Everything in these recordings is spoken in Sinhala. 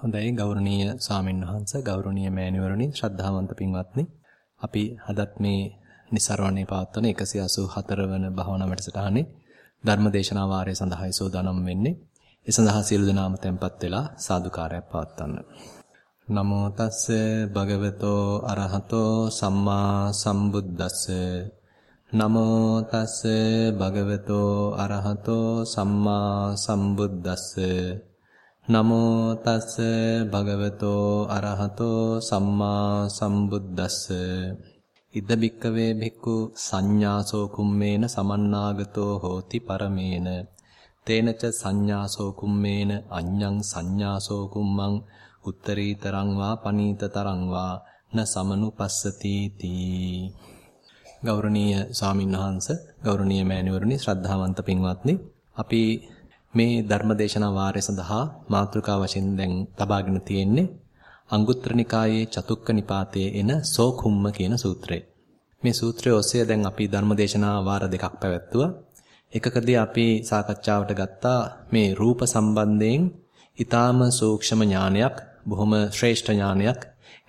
හොඳයි ගෞරවනීය ස්වාමින්වහන්ස ගෞරවනීය මෑණිවරණි ශ්‍රද්ධාවන්ත පින්වත්නි. අපි අදත් මේ નિසරවණේ පවත්වන 184 වන භාවනා වැඩසටහනේ ධර්මදේශනා වාරය සඳහායි සෝදානම් වෙන්නේ. ඒ සඳහා සියලු දෙනාම tempත් වෙලා සාදුකාරයක් පවත්වන්න. නමෝ තස්ස භගවතෝ අරහතෝ සම්මා සම්බුද්දස්ස. නමෝ තස්ස භගවතෝ අරහතෝ සම්මා සම්බුද්දස්ස. නමෝ තස්ස භගවතෝ අරහතෝ සම්මා සම්බුද්දස්ස. ඉද බික්කවේ භික්ඛු සංඥාසෝ කුම්මේන සමන්නාගතෝ හෝති පරමේන. තේනච සංඥාසෝ කුම්මේන අඤ්ඤං සංඥාසෝ කුම්මං උත්තරීතරං වා පනීතතරං වා න සමනුපස්සති තී ගෞරවනීය ස්වාමින්වහන්ස ගෞරවනීය මෑණිවරුනි ශ්‍රද්ධාවන්ත පින්වත්නි අපි මේ ධර්මදේශනා වාරය සඳහා මාතෘකා වශයෙන් දැන් තබාගෙන තියෙන්නේ අංගුත්තර නිකායේ චතුක්ක නිපාතයේ එන සෝකුම්ම කියන සූත්‍රය. මේ සූත්‍රය ඔස්සේ දැන් අපි ධර්මදේශනා වාර දෙකක් පැවැත්තුවා. එකකදී අපි සාකච්ඡාවට ගත්තා මේ රූප සම්බන්ධයෙන් ඊටාම සූක්ෂම ඥානයක්, බොහොම ශ්‍රේෂ්ඨ ඥානයක්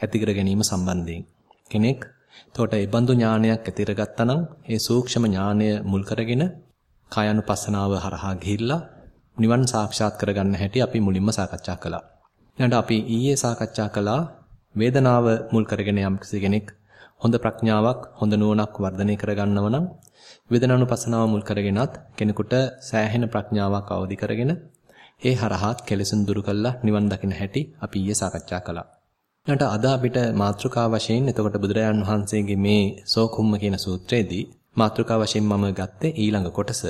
ඇති කර ගැනීම සම්බන්ධයෙන්. කෙනෙක් එතකොට ඒ බඳු ඥානයක් ඇති කරගත්තා නම් ඒ සූක්ෂම ඥානය මුල් කරගෙන කායानुපස්සනාව හරහා ගිහිල්ලා නිවන් සාක්ෂාත් කරගන්න හැටි අපි මුලින්ම සාකච්ඡා කළා. ඊළඟට අපි ඊයේ සාකච්ඡා කළා වේදනාව මුල් කරගෙන යම් කෙනෙක් හොඳ ප්‍රඥාවක් හොඳ නුවණක් වර්ධනය කරගන්නව නම් වේදනානුපස්සනාව මුල් කරගෙනත් කෙනෙකුට සෑහෙන ප්‍රඥාවක් අවදි කරගෙන ඒ හරහාත් කෙලෙසුන් දුරු කළා නිවන් දකින්න හැටි අපි ඊයේ සාකච්ඡා කළා. ඊට අද අපිට මාතෘකා වශයෙන් එතකොට බුදුරජාන් වහන්සේගේ මේ සෝකුම්ම කියන සූත්‍රයේදී මාතෘකා වශයෙන් මම ගත්තේ ඊළඟ කොටස.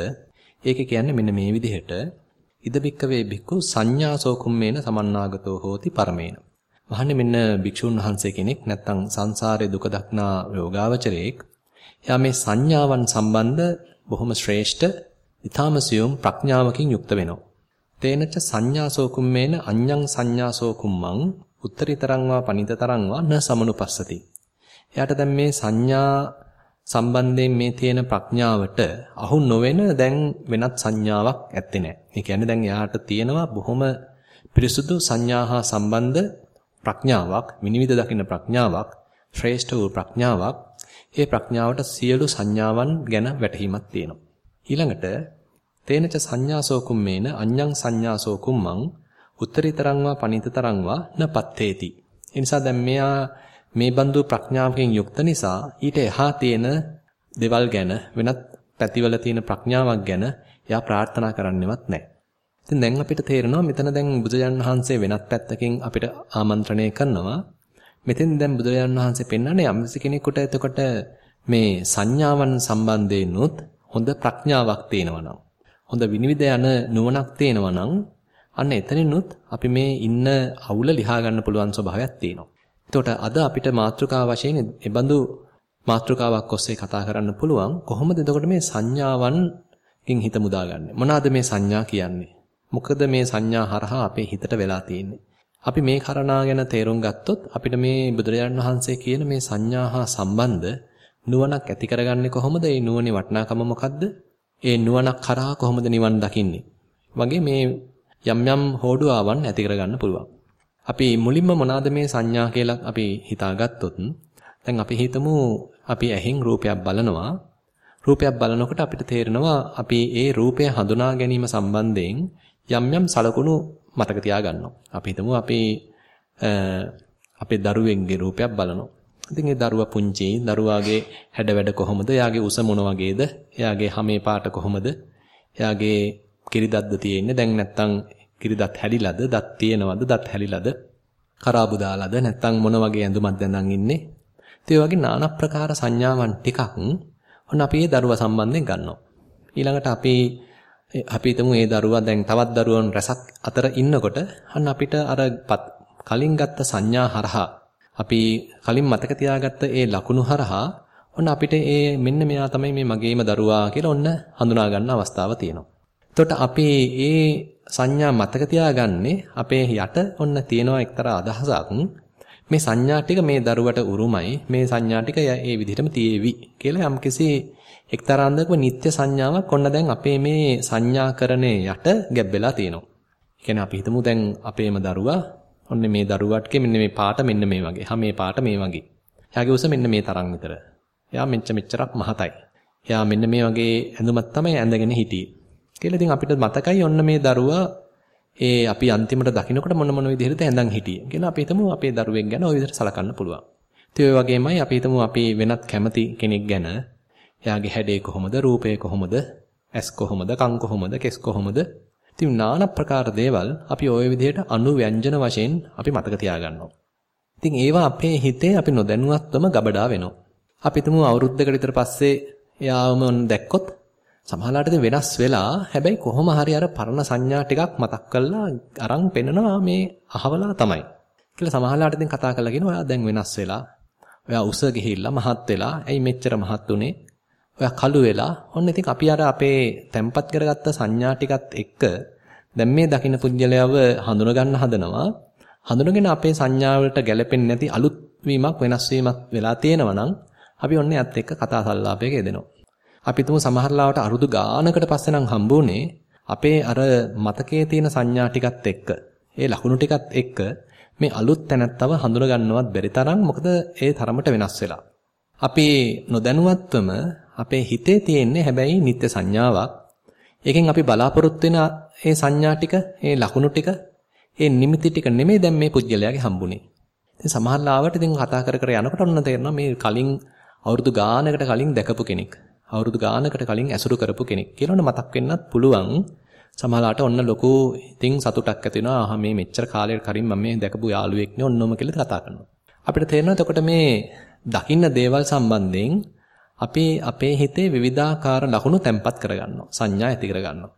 ඒකේ කියන්නේ මෙන්න මේ විදිහට ඉද බික්කවේ බික්කු සංඥාසෝ කුම්මේන සමන්නාගතෝ හෝති පරමේන. වහන්නේ මෙන්න භික්ෂුන් වහන්සේ කෙනෙක් නැත්තම් සංසාරේ දුක දක්නා යෝගාවචරයෙක්. එයා මේ සංඥාවන් සම්බන්ධ බොහොම ශ්‍රේෂ්ඨ, ඊ타ම සියුම් ප්‍රඥාවකින් යුක්ත වෙනවා. තේනච සංඥාසෝ කුම්මේන අඤ්ඤං සංඥාසෝ කුම්මං උත්තරීතරං වා පනිතතරං වා න සමනුපස්සති. එයාට දැන් මේ සංඥා සම්බන්ධයෙන් මේ තියෙන ප්‍රඥාවට අහු නොවන දැන් වෙනත් සංඥාවක් ඇත්තේ නැහැ. ඒ කියන්නේ දැන් එයාට තියෙනවා බොහොම පිරිසුදු සංඥා හා සම්බන්ධ ප්‍රඥාවක්, විනිවිද දකින්න ප්‍රඥාවක්, ශ්‍රේෂ්ඨ වූ ප්‍රඥාවක්. ඒ ප්‍රඥාවට සියලු සංඥාවන් ගැන වැටහීමක් තියෙනවා. ඊළඟට තේනච සංඥාසෝ කුම්මේන අඤ්ඤං සංඥාසෝ කුම්මං උත්තරීතරංවා පනිතතරංවා නපත්තේති. ඒ නිසා දැන් මෙයා මේ බඳු ප්‍රඥාවකින් යුක්ත නිසා ඊට එහා තියෙන දේවල් ගැන වෙනත් පැතිවල තියෙන ප්‍රඥාවක් ගැන එයා ප්‍රාර්ථනා කරන්නෙවත් නැහැ. ඉතින් දැන් අපිට තේරෙනවා මෙතන දැන් බුදුජාන් වහන්සේ වෙනත් පැත්තකින් අපිට ආමන්ත්‍රණය කරනවා. මෙතෙන් දැන් බුදුජාන් වහන්සේ පෙන්වන්නේ යම්කිසි කෙනෙකුට එතකොට මේ සංඥාවන් සම්බන්ධයෙන්ුත් හොඳ ප්‍රඥාවක් තියෙනවා හොඳ විනිවිද යන නුවණක් තියෙනවා නම් අන්න එතනිනුත් අපි මේ ඉන්න අවුල ලියා ගන්න පුළුවන් ස්වභාවයක් තියෙනවා. එතකොට අද අපිට මාතෘකා වශයෙන් එබඳු මාතෘකාවක් ඔස්සේ කතා කරන්න පුළුවන්. කොහොමද එතකොට මේ සංඥාවන්කින් හිත මුදාගන්නේ මොනවාද මේ සංඥා කියන්නේ? මොකද මේ සංඥා හරහා අපේ හිතට වෙලා තියෙන්නේ? අපි මේ කරණා ගැන තේරුම් ගත්තොත් අපිට මේ බුදුරජාණන් වහන්සේ කියන මේ සංඥා හා සම්බන්ධ නුවණක් ඇති කරගන්නේ කොහොමද? ඒ නුවණේ වටිනාකම මොකද්ද? ඒ නුවණක් කරා කොහොමද නිවන් දකින්නේ? වගේ මේ යම් යම් හෝඩුවාවන් ඇති කරගන්න පුළුවන්. අපි මුලින්ම මොනවාද මේ සංඥා කියලා අපි හිතාගත්තොත් දැන් අපි හිතමු අපි ඇහෙන් රූපයක් බලනවා රූපයක් බලනකොට අපිට තේරෙනවා අපි ඒ රූපය හඳුනා ගැනීම සම්බන්ධයෙන් යම් යම් සලකුණු මතක තියාගන්නවා. අපි හිතමු අපි අපේ දරුවෙක්ගේ රූපයක් බලනවා. ඉතින් ඒ දරුවා පුංචි දරුවාගේ හැඩ වැඩ කොහොමද? එයාගේ උස මොන වගේද? එයාගේ හමේ පාට කොහොමද? එයාගේ කිරිදද්ද තියෙන්නේ. දැන් නැත්තම් කිරි දත් හැලිලාද? දත් තියෙනවද? දත් හැලිලාද? කරාබු දාලාද? නැත්නම් මොන වගේ ඇඳුමක් දැනන් ඉන්නේ? ඒ වගේ নানা ප්‍රකාර සංඥාවන් ටිකක් ඔන්න අපි ඒ දරුවා සම්බන්ධයෙන් ගන්නවා. ඊළඟට අපි අපි හිතමු ඒ දරුවා දැන් තවත් දරුවන් රැසක් අතර ඉන්නකොට අන්න අපිට අර කලින් ගත්ත සංඥා හරහා අපි කලින් මතක තියාගත්ත ඒ ලකුණු හරහා ඔන්න අපිට ඒ මෙන්න මෙයා තමයි මේ මගේම දරුවා කියලා ඔන්න හඳුනා ගන්න අවස්ථාව තියෙනවා. එතකොට අපි ඒ සංඥා මතක තියාගන්නේ අපේ යට ඔන්න තියෙනවා එක්තරා අදහසක් මේ සංඥා ටික මේ දරුවට උරුමයි මේ සංඥා ටික ඒ විදිහටම තියේවි කියලා යම්කිසි එක්තරා අන්දමක නිත්‍ය සංඥාවක් ඔන්න දැන් අපේ මේ සංඥාකරණේ යට ගැබ්බෙලා තියෙනවා. ඒ කියන්නේ අපි හිතමු දැන් අපේම දරුවා ඔන්න මේ දරුවටගේ මෙන්න මේ පාට මෙන්න මේ වගේ. හා මේ පාට මේ වගේ. එයාගේ උස මෙන්න මේ තරම් විතර. එයා මෙච්ච මෙච්චරක් මහතයි. එයා මෙන්න මේ වගේ ඇඳුමක් තමයි ඇඳගෙන හිටියේ. කියලා ඉතින් අපිට මතකයි ඔන්න මේ දරුවා ඒ අපි අන්තිමට දකින්නකොට මොන මොන විදිහටද ඇඳන් හිටියේ කියලා අපි හිතමු අපේ දරුවෙක් ගැන ওই විදිහට සලකන්න පුළුවන්. ඉතින් ඔය වගේමයි අපි හිතමු අපි වෙනත් කැමති කෙනෙක් ගැන එයාගේ හැඩය කොහොමද, රූපය කොහොමද, ඇස් කොහොමද, කන් කොහොමද, කෙස් කොහොමද. ඉතින් নানা ප්‍රකාර දේවල් අපි ওই විදිහට අනුව්‍යංජන වශයෙන් අපි මතක තියාගන්නවා. ඉතින් ඒවා අපේ හිතේ අපි නොදැනුවත්වම ගබඩා වෙනවා. අපි හිතමු අවුරුද්දකට විතර පස්සේ එයාවම දැක්කොත් සමහරවිට ඉතින් වෙනස් වෙලා හැබැයි කොහොම හරි අර පරණ සංඥා ටිකක් මතක් කරලා අරන් පෙන්නනවා මේ අහවලා තමයි. කියලා සමහරවිට ඉතින් කතා කරලා කියනවා ඔයා දැන් වෙනස් වෙලා. ඔයා උස ගිහිල්ලා මහත් වෙලා. ඇයි මෙච්චර මහත් උනේ? ඔයා කළු වෙලා. ඔන්න ඉතින් අපි අර අපේ තැම්පත් කරගත්ත සංඥා ටිකත් එක්ක දැන් මේ දකින්න පුජ්‍යලයව හඳුන ගන්න හදනවා. හඳුනගෙන අපේ සංඥා වලට ගැලපෙන්නේ නැති අලුත් වීමක් වෙනස් වීමක් වෙලා තියෙනවා නම් අපි ඔන්න යත් එක්ක කතා සංලාපයක යෙදෙනවා. අපි තුමු සමහරලාවට අරුදු ගානකට පස්සේ නම් හම්බුනේ අපේ අර මතකයේ තියෙන සංඥා ටිකත් එක්ක ඒ ලකුණු ටිකත් එක්ක මේ අලුත් තැනත්තව හඳුන ගන්නවත් බැරි තරම් මොකද ඒ තරමට වෙනස් වෙලා. අපි නොදැනුවත්වම අපේ හිතේ තියෙන්නේ හැබැයි නිත්‍ය සංඥාවක්. ඒකෙන් අපි බලාපොරොත්තු වෙන ඒ සංඥා ටික, ඒ ලකුණු ටික, ඒ නිමිති ටික නෙමෙයි දැන් මේ පුජ්‍යලයාගේ හම්බුනේ. ඉතින් සමහරලාවට ඉතින් කතා කර කර යනකොට ඔන්න තේරෙනවා මේ කලින් අවුරුදු ගානකට කලින් දැකපු කෙනෙක්. අවුරුදු ගානකට කලින් ඇසුරු කරපු කෙනෙක් කියලා මතක් වෙන්නත් පුළුවන්. සමහරලාට ඔන්න ලොකු ඉතින් සතුටක් ඇති වෙනවා. ආහා මේ මෙච්චර කාලයකට කලින් මම මේ දැකපු යාළුවෙක් නේ ඔන්නෝම කියලා කතා කරනවා. අපිට තේරෙනවා එතකොට මේ දකින්න දේවල් සම්බන්ධයෙන් අපි අපේ හිතේ විවිධාකාර ලකුණු තැම්පත් කරගන්නවා. සංඥා ඇති කරගන්නවා.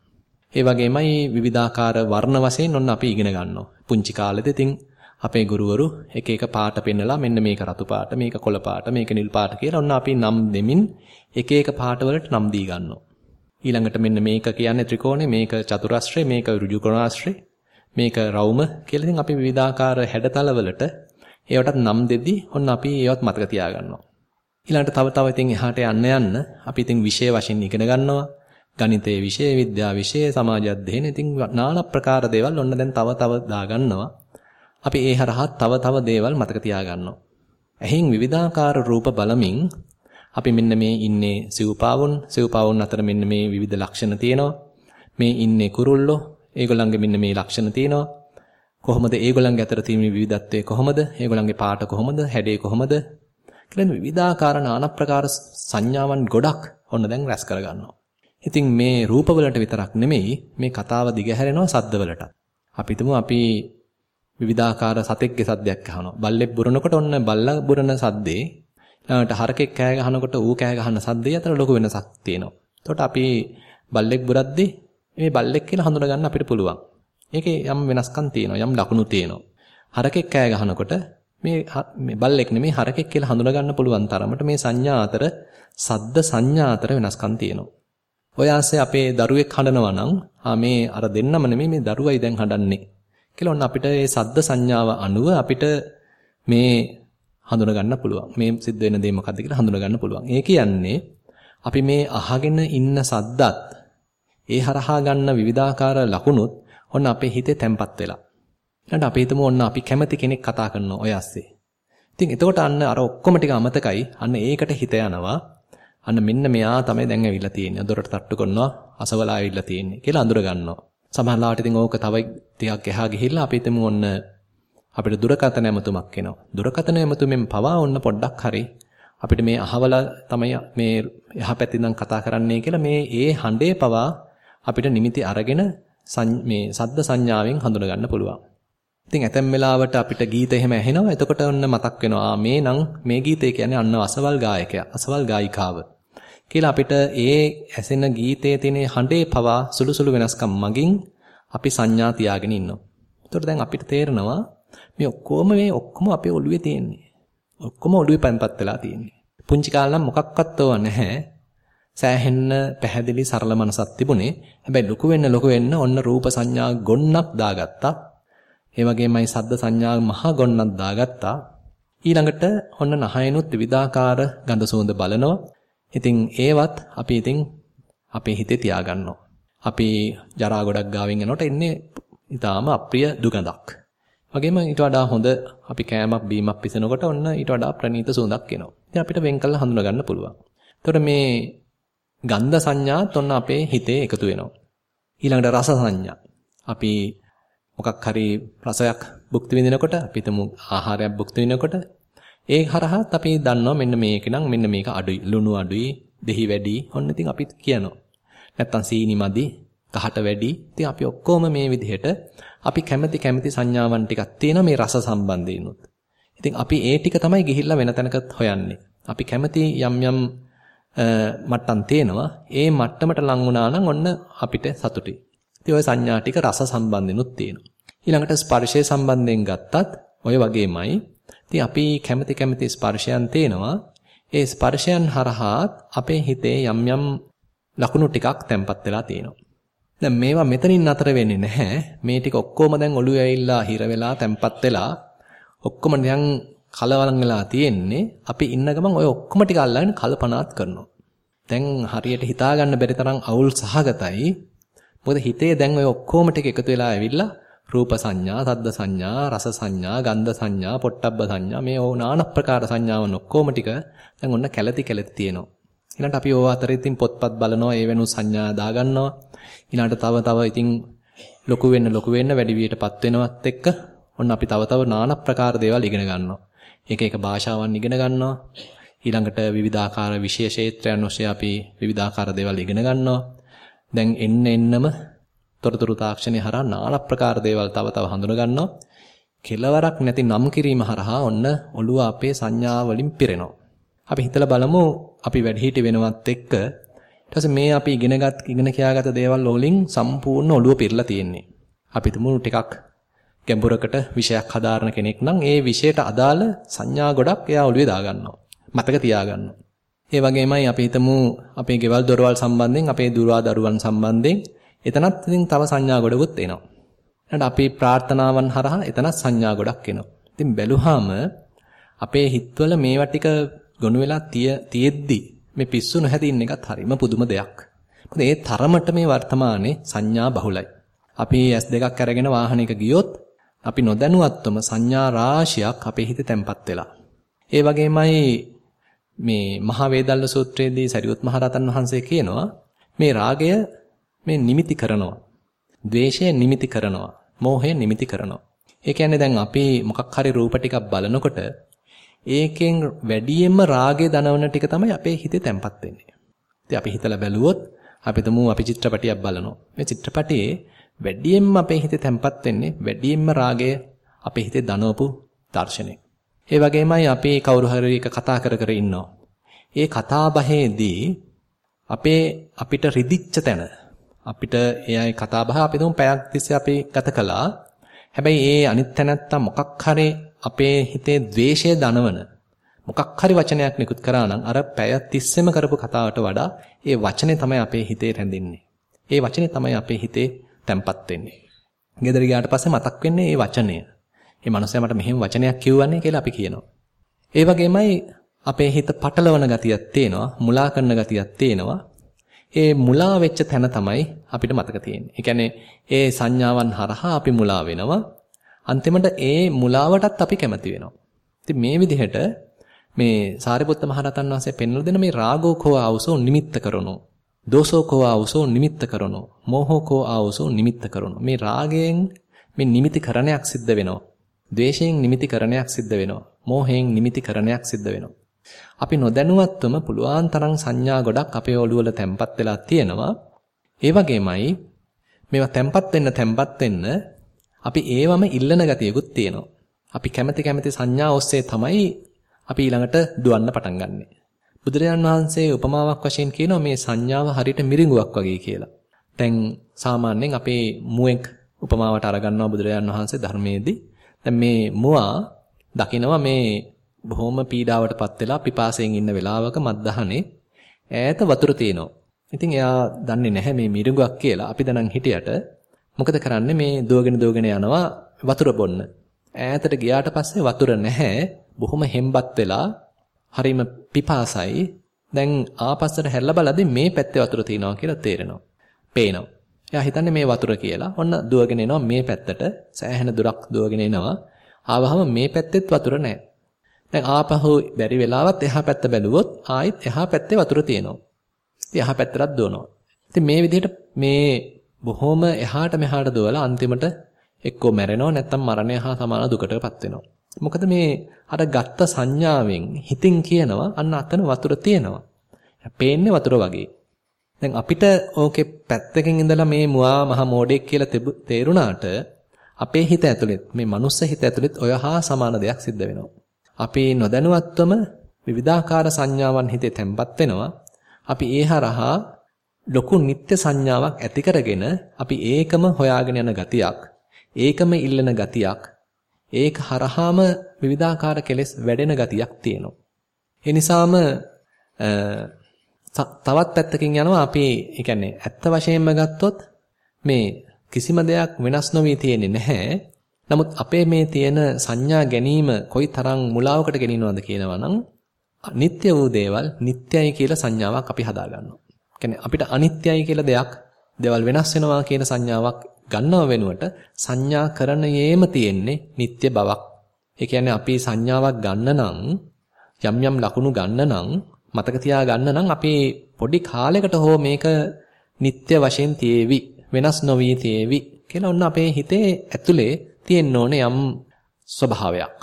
ඒ වගේමයි විවිධාකාර වර්ණ වශයෙන් ඔන්න අපි ඉගෙන ගන්නවා. පුංචි කාලෙදී ඉතින් අපේ ගුරුවරු එක එක පාට පෙන්නලා මෙන්න මේක රතු පාට, මේක කොළ පාට, මේක නිල් පාට කියලා ඔන්න අපි නම් දෙමින් එක එක පාටවලට නම් දී ගන්නවා. ඊළඟට මෙන්න මේක කියන්නේ ත්‍රිකෝණය, මේක චතුරස්‍රය, මේක ඍජුකෝණාශ්‍රය, මේක රවුම කියලා ඉතින් අපි විවිධාකාර හැඩතලවලට ඒවටත් නම් දෙද්දි ඔන්න අපි ඒවත් මතක තියාගන්නවා. ඊළඟට තව තව ඉතින් එහාට යන්න යන්න අපි ඉතින් විෂය වශයෙන් ඉගෙන ගන්නවා. ගණිතයේ විෂය, විද්‍යා විෂය, සමාජ අධ්‍යයන ඉතින් নানা ප්‍රකාර දේවල් ඔන්න දැන් තව තව දාගන්නවා. අපි ඒ හරහා තව තව දේවල් මතක තියාගන්නවා. එහින් විවිධාකාර රූප බලමින් අපි මෙන්න මේ ඉන්නේ සිව්පාවුන් සිව්පාවුන් අතර මෙන්න මේ විවිධ ලක්ෂණ තියෙනවා. මේ ඉන්නේ කුරුල්ලෝ ඒගොල්ලන්ගේ මෙන්න මේ ලක්ෂණ තියෙනවා. කොහොමද ඒගොල්ලන්ගේ අතර තියෙන විවිධත්වය කොහොමද? ඒගොල්ලන්ගේ පාට කොහොමද? හැඩය කොහොමද? කියලා විවිධාකාර নানা ප්‍රකාර සංඥාවන් ගොඩක් ඔන්න දැන් රැස් කරගන්නවා. ඉතින් මේ රූපවලට විතරක් නෙමෙයි මේ කතාව දිගහැරෙනවා සද්දවලට අපි හිතමු අපි විවිධාකාර සතෙක්ගේ සද්දයක් අහනවා බල්ලෙක් බුරනකොට ඔන්න බල්ලා බුරන සද්දේ ඊළඟට හරකෙක් කෑ ගහනකොට ඌ කෑ ගහන සද්දේ අතර ලොකු වෙනසක් තියෙනවා. එතකොට අපි බල්ලෙක් බුරද්දී මේ බල්ලෙක් කියලා හඳුනා ගන්න අපිට පුළුවන්. ඒකේ යම් වෙනස්කම් තියෙනවා. යම් ලකුණු තියෙනවා. හරකෙක් කෑ ගහනකොට මේ මේ බල්ලෙක් නෙමේ හරකෙක් කියලා හඳුනා ගන්න පුළුවන් තරමට මේ සංඥා අතර සද්ද සංඥා අතර වෙනස්කම් තියෙනවා. ඔය ආසේ අපේ දරුවෙක් හඬනවා නම් ආ මේ අර දෙන්නම නෙමේ මේ දරුවයි දැන් හඬන්නේ. කියලා ඔන්න අපිට මේ සද්ද සංඥාව අනුව අපිට මේ හඳුනා ගන්න පුළුවන්. මේ සිද්ධ වෙන දේ මොකද්ද කියලා හඳුනා ගන්න පුළුවන්. ඒ කියන්නේ අපි මේ අහගෙන ඉන්න සද්දත් ඒ හරහා ගන්න විවිධාකාර ලකුණුත් ඔන්න අපේ හිතේ තැම්පත් වෙලා. ඊළඟට අපි හිතමු ඔන්න අපි කැමති කෙනෙක් කතා කරනවා ඔය ASCII. ඉතින් එතකොට අන්න අර ඔක්කොම ටික අමතකයි. අන්න ඒකට හිත යනවා. අන්න මෙන්න මෙයා තමයි දැන් ඇවිල්ලා තියෙන්නේ. දොරට තට්ටු කරනවා. අසවලා ඇවිල්ලා තියෙන්නේ කියලා අඳුර ගන්නවා. සමහර ලාවට ඉතින් ඕක තව ටිකක් එහා ගිහිල්ලා අපි හිතමු ඔන්න අපිට දුරකථන ඇමතුමක් එනවා. දුරකථන ඇමතුමෙන් පවා ඔන්න පොඩ්ඩක් හරි අපිට මේ අහවල තමයි මේ යහපැති ඉඳන් කතා කරන්නේ කියලා මේ ඒ හඬේ පවා අපිට නිමිති අරගෙන මේ සද්ද සංඥාවෙන් හඳුන ගන්න පුළුවන්. ඉතින් ඇතැම් වෙලාවට අපිට ගීත එහෙම ඇහෙනවා. එතකොට ඔන්න මතක් වෙනවා මේ නම් මේ ගීතය කියන්නේ අන්න අසවල් ගායකයා, අසවල් ගායිකාව. කියලා අපිට ඒ ඇසෙන ගීතයේ තියෙන හඬේ පවා සුළු සුළු වෙනස්කම් මගින් අපි සංඥා තියාගෙන ඉන්නවා. එතකොට දැන් අපිට තේරෙනවා මේ ඔක්කොම මේ ඔක්කොම අපේ ඔළුවේ තියෙන්නේ. ඔක්කොම ඔළුවේ පැන්පත් වෙලා තියෙන්නේ. පුංචි කාලේ නම් මොකක්වත් ඕව නැහැ. සෑහෙන්න පැහැදිලි සරල මනසක් තිබුණේ. හැබැයි ලොකු වෙන්න ලොකු වෙන්න ඔන්න රූප සංඥා ගොන්නක් දාගත්තා. ඒ වගේමයි සද්ද සංඥා මහ ගොන්නක් දාගත්තා. ඊළඟට ඔන්න නහයනුත් විවිධාකාර ගඳ සුවඳ බලනවා. ඉතින් ඒවත් අපි ඉතින් අපේ හිතේ තියාගන්නවා. අපි ජරා ගොඩක් ගාවින් යනකොට එන්නේ ඊටාම අප්‍රිය දුගඳක්. වගේම ඊට වඩා හොඳ අපි කෑමක් බීමක් පිසනකොට ඔන්න ඊට වඩා ප්‍රණීත සුවඳක් එනවා. ඉතින් අපිට වෙන් කළා හඳුනා ගන්න පුළුවන්. එතකොට මේ ගන්ධ සංඥාත් ඔන්න අපේ හිතේ එකතු වෙනවා. ඊළඟට රස සංඥා. අපි මොකක් හරි රසයක් භුක්ති විඳිනකොට අපි හිතමු ආහාරයක් භුක්ති විඳිනකොට ඒ හරහාත් අපි දන්නවා මෙන්න මේක නම් මෙන්න මේක අඩුයි ලුණු අඩුයි දෙහි වැඩි. ඔන්න ඉතින් අපි කියනවා. නැත්තම් සීනි මදි කහට වැඩි. ඉතින් අපි ඔක්කොම මේ විදිහට අපි කැමති කැමති සංඥාවන් ටිකක් තියෙන මේ රස සම්බන්ධීනුත් ඉතින් අපි ඒ ටික තමයි ගිහිල්ලා වෙන තැනකට හොයන්නේ. අපි කැමති යම් යම් මට්ටම් තේනවා ඒ මට්ටමට ලං වුණා නම් ඔන්න අපිට සතුටුයි. ඉතින් ওই සංඥා ටික රස සම්බන්ධිනුත් තියෙනවා. ඊළඟට ස්පර්ශය සම්බන්ධයෙන් ගත්තත් ඔය වගේමයි. ඉතින් අපි කැමති කැමති ස්පර්ශයන් තේනවා. ඒ ස්පර්ශයන් හරහා අපේ හිතේ යම් යම් ලකුණු ටිකක් තැම්පත් වෙලා තියෙනවා. දැන් මේවා මෙතනින් නතර වෙන්නේ නැහැ. මේ ටික ඔක්කොම දැන් ඔළුවේ ඇවිල්ලා හිර වෙලා තැම්පත් වෙලා ඔක්කොම දැන් කලවලන් වෙලා තියෙන්නේ. අපි ඉන්න ගමන් ඔය ඔක්කොම ටික අල්ලගෙන කල්පනාත් කරනවා. දැන් හරියට හිතා ගන්න බැරි තරම් අවුල් සහගතයි මොකද හිතේ දැන් ඔය ඔක්කොම ටික එකතු වෙලා ඇවිල්ලා රූප සංඥා, සද්ද සංඥා, රස සංඥා, ගන්ධ සංඥා, පොට්ටබ්බ සංඥා මේ ඕ නාන ප්‍රකාර සංඥාවන් ඔක්කොම ටික දැන් ඔන්න කැළති කැළති තියෙනවා. ඊළඟට අපි ඕවා අතරේ ඉතින් පොත්පත් බලනවා, ඒ වෙනු සංඥා දාගන්නවා. ඊළඟට තව තව ඉතින් ලොකු වෙන්න ලොකු වෙන්න වැඩි වියටපත් වෙනවත් එක්ක ඔන්න අපි තව තව නාන ප්‍රකාර දේවල් ඉගෙන ගන්නවා. එක එක භාෂාවන් ඉගෙන ගන්නවා. ඊළඟට විවිධාකාර විශේෂ ක්ෂේත්‍රයන් ඔස්සේ අපි විවිධාකාර දේවල් ඉගෙන ගන්නවා. දැන් එන්න එන්නම තොරතුරු තාක්ෂණය හරහා নানা ප්‍රකාර දේවල් තව තව හඳුන ගන්නවා. කෙලවරක් නැති නම් කිරීම හරහා ඔන්න ඔළුව අපේ සංඥා වලින් පිරෙනවා. අපි හිතලා බලමු අපි වැඩිහිටි වෙනවත් එක්ක ඊට පස්සේ මේ අපි ඉගෙනගත් ඉගෙන කියාගත දේවල් වලින් සම්පූර්ණ ඔළුව පිරලා තියෙන්නේ. අපි තුමු ටිකක් ගැඹුරකට විෂයක් හදාරන කෙනෙක් නම් ඒ විෂයට අදාළ සංඥා ගොඩක් එයා ඔළුවේ දාගන්නවා. මතක තියාගන්නවා. ඒ වගේමයි අපි හිතමු අපේ ගෙවල් දොරවල් සම්බන්ධයෙන් අපේ දුරවා දරුවන් සම්බන්ධයෙන් එතනත් ඉතින් තව සංඥා ගොඩකුත් එනවා. ඊට අපි ප්‍රාර්ථනාවන් හරහා එතනත් සංඥා ගොඩක් එනවා. ඉතින් බැලුවාම අපේ හිතවල මේවා ටික ගොනු වෙලා තියෙද්දි මේ පිස්සු නොහැදින්න එකත් හරිම පුදුම දෙයක්. මොකද ඒ තරමට මේ වර්තමානයේ සංඥා බහුලයි. අපි S2ක් අරගෙන වාහනයක ගියොත් අපි නොදැනුවත්වම සංඥා රාශියක් අපේ හිතේ තැම්පත් වෙලා. ඒ වගේමයි මේ මහා වේදල්ල සූත්‍රයේදී සරියුත් මහරහතන් වහන්සේ කියනවා මේ රාගය මේ නිමිති කරනවා. ද්වේෂය නිමිති කරනවා. මෝහය නිමිති කරනවා. ඒ කියන්නේ දැන් අපි මොකක් හරි රූප ටිකක් බලනකොට ඒකෙන් වැඩියෙන්ම රාගය දනවන ටික තමයි අපේ හිතේ තැම්පත් වෙන්නේ. ඉතින් අපි හිතලා බැලුවොත් අපි තුමු අපි චිත්‍රපටියක් බලනවා. මේ චිත්‍රපටියේ වැඩියෙන්ම අපේ හිතේ තැම්පත් වෙන්නේ වැඩියෙන්ම රාගය අපේ හිතේ දනවපු දර්ශනය. ඒ වගේමයි අපි කවුරු හරි එක කතා කර කර ඉන්නවා. ඒ කතා බහේදී අපේ අපිට රිදිච්ච තැන අපිට එයයි කතා බහ අපි තුන් පැයක් තිස්සේ අපි ගත කළා. හැබැයි ඒ අනිත් තැනත්තා මොකක් හරි අපේ හිතේ द्वේෂය දනවන මොකක් හරි වචනයක් නිකුත් කරා නම් අර පැය තිස්සෙම කරපු කතාවට වඩා ඒ වචනේ තමයි අපේ හිතේ රැඳෙන්නේ. ඒ වචනේ තමයි අපේ හිතේ තැම්පත් වෙන්නේ. ගෙදර ගියාට පස්සේ මතක් වෙන්නේ ඒ වචනය. මේ මනුස්සයා මට මෙහෙම වචනයක් කිව්වන්නේ කියලා අපි කියනවා. ඒ වගේමයි අපේ හිත පටලවන ගතියක් තියෙනවා, මුලා කරන ගතියක් තියෙනවා. ඒ මුලා වෙච්ච තැන තමයි අපිට මතක තියෙන්නේ. ඒ කියන්නේ ඒ සංඥාවන් හරහා අපි මුලා වෙනවා. අන්තිමට ඒ මුලාවටත් අපි කැමති වෙනවා. ඉතින් මේ විදිහට මේ සාරිපුත්ත මහරහතන් වහන්සේ පෙන්වලා දෙන මේ රාගෝ කෝ ආවසෝ නිමිත්ත කරනෝ දෝසෝ කෝ ආවසෝ නිමිත්ත කරනෝ මෝහෝ කෝ ආවසෝ නිමිත්ත කරනෝ මේ රාගයෙන් මේ නිමිතිකරණයක් සිද්ධ වෙනවා ද්වේෂයෙන් නිමිතිකරණයක් සිද්ධ වෙනවා. මෝහයෙන් නිමිතිකරණයක් සිද්ධ වෙනවා. අපි නොදැනුවත්වම පුළුවන් තරම් සංඥා ගොඩක් අපේ ඔළුව වල තැම්පත් වෙලා තියෙනවා. ඒ වගේමයි මේවා තැම්පත් වෙන්න තැම්පත් වෙන්න අපි ඒවම ඉල්ලන ගතියකුත් තියෙනවා. අපි කැමැති කැමැති සංඥා ඔස්සේ තමයි අපි ඊළඟට දුවන්න පටන් ගන්නෙ. බුදුරජාන් වහන්සේ උපමාවක් වශයෙන් කියනවා මේ සංඥාව හරියට මිරිඟුවක් වගේ කියලා. දැන් සාමාන්‍යයෙන් අපේ මුවෙක් උපමාවට අරගන්නවා බුදුරජාන් වහන්සේ ධර්මයේදී. දැන් මේ මුවා දකිනවා මේ බොහොම පීඩාවටපත් වෙලා පිපාසයෙන් ඉන්න වෙලාවක මත්දහනේ ඈත වතුර තියෙනවා. ඉතින් එයා දන්නේ නැහැ මේ මිරිඟුවක් කියලා. අපි දැනන් හිටියට මොකද කරන්නේ මේ දුවගෙන දුවගෙන යනවා වතුර බොන්න. ඈතට ගියාට පස්සේ වතුර නැහැ. බොහොම හෙම්බත් වෙලා හරිම පිපාසයි. දැන් ආපස්සට හැරිලා බලද්දි මේ පැත්තේ වතුර තියෙනවා කියලා තේරෙනවා. පේනවා. එයා හිතන්නේ මේ වතුර කියලා. ඔන්න දුවගෙන එනවා මේ පැත්තට. සෑහෙන දුරක් දුවගෙන එනවා. ආවහම මේ පැත්තෙත් වතුර නැහැ. දැන් ආපහු බැරි වෙලාවත් එහා පැත්ත බැලුවොත් ආයෙත් එහා පැත්තේ වතුර තියෙනවා. ඉතින් එහා පැත්තටත් දුවනවා. ඉතින් මේ විදිහට මේ බොහොම එහාට මෙහාට දුවලා අන්තිමට එක්කෝ මැරෙනවා නැත්නම් මරණය හා සමාන දුකටපත් වෙනවා. මොකද මේ අර ගත්ත සංඥාවෙන් හිතින් කියනවා අන්න අතන වතුර තියෙනවා. පේන්නේ වතුර වගේ. දැන් අපිට ඕකේ පැත්තකින් ඉඳලා මේ මුවා මහ මෝඩෙක් කියලා තේරුණාට අපේ හිත ඇතුළෙත් මේ මනුස්ස හිත ඇතුළෙත් ඔය හා සමාන දෙයක් සිද්ධ වෙනවා. අපි නොදැනුවත්වම විවිධාකාර සංඥාවන් හිතේ තැම්පත් වෙනවා. අපි ඒ හරහා ලොකු නිත්‍ය සංඥාවක් ඇති කරගෙන අපි ඒකම හොයාගෙන යන ගතියක්, ඒකම ඉල්ලන ගතියක්, ඒක හරහාම විවිධාකාර කෙලෙස් වැඩෙන ගතියක් තියෙනවා. ඒ නිසාම තවත් පැත්තකින් යනවා අපි ඒ කියන්නේ ඇත්ත වශයෙන්ම ගත්තොත් මේ කිසිම දෙයක් වෙනස් නොවී තියෙන්නේ නැහැ. නමුත් අපේ මේ තියෙන සංඥා ගැනීම කොයිතරම් මුලාවකට ගෙනිනවද කියනවා නම් අනිත්‍ය වූ දේවල් නිට්ටයයි කියලා සංඥාවක් අපි හදා ගන්නවා. කියන්නේ අපිට අනිත්‍යයි කියලා දෙයක් දේවල් වෙනස් වෙනවා කියන සංඥාවක් ගන්නව වෙනුවට සංඥා කරණයේම තියෙන්නේ නිට්ටය බවක්. ඒ කියන්නේ අපි සංඥාවක් ගන්න නම් යම් යම් ලකුණු ගන්න නම් මතක තියාගන්න නම් අපි පොඩි කාලයකට හෝ මේක නිත්‍ය වශයෙන් තියේවි වෙනස් නොවි තියේවි කියලා ඔන්න අපේ හිතේ ඇතුලේ තියෙන්න ඕනේ යම් ස්වභාවයක්.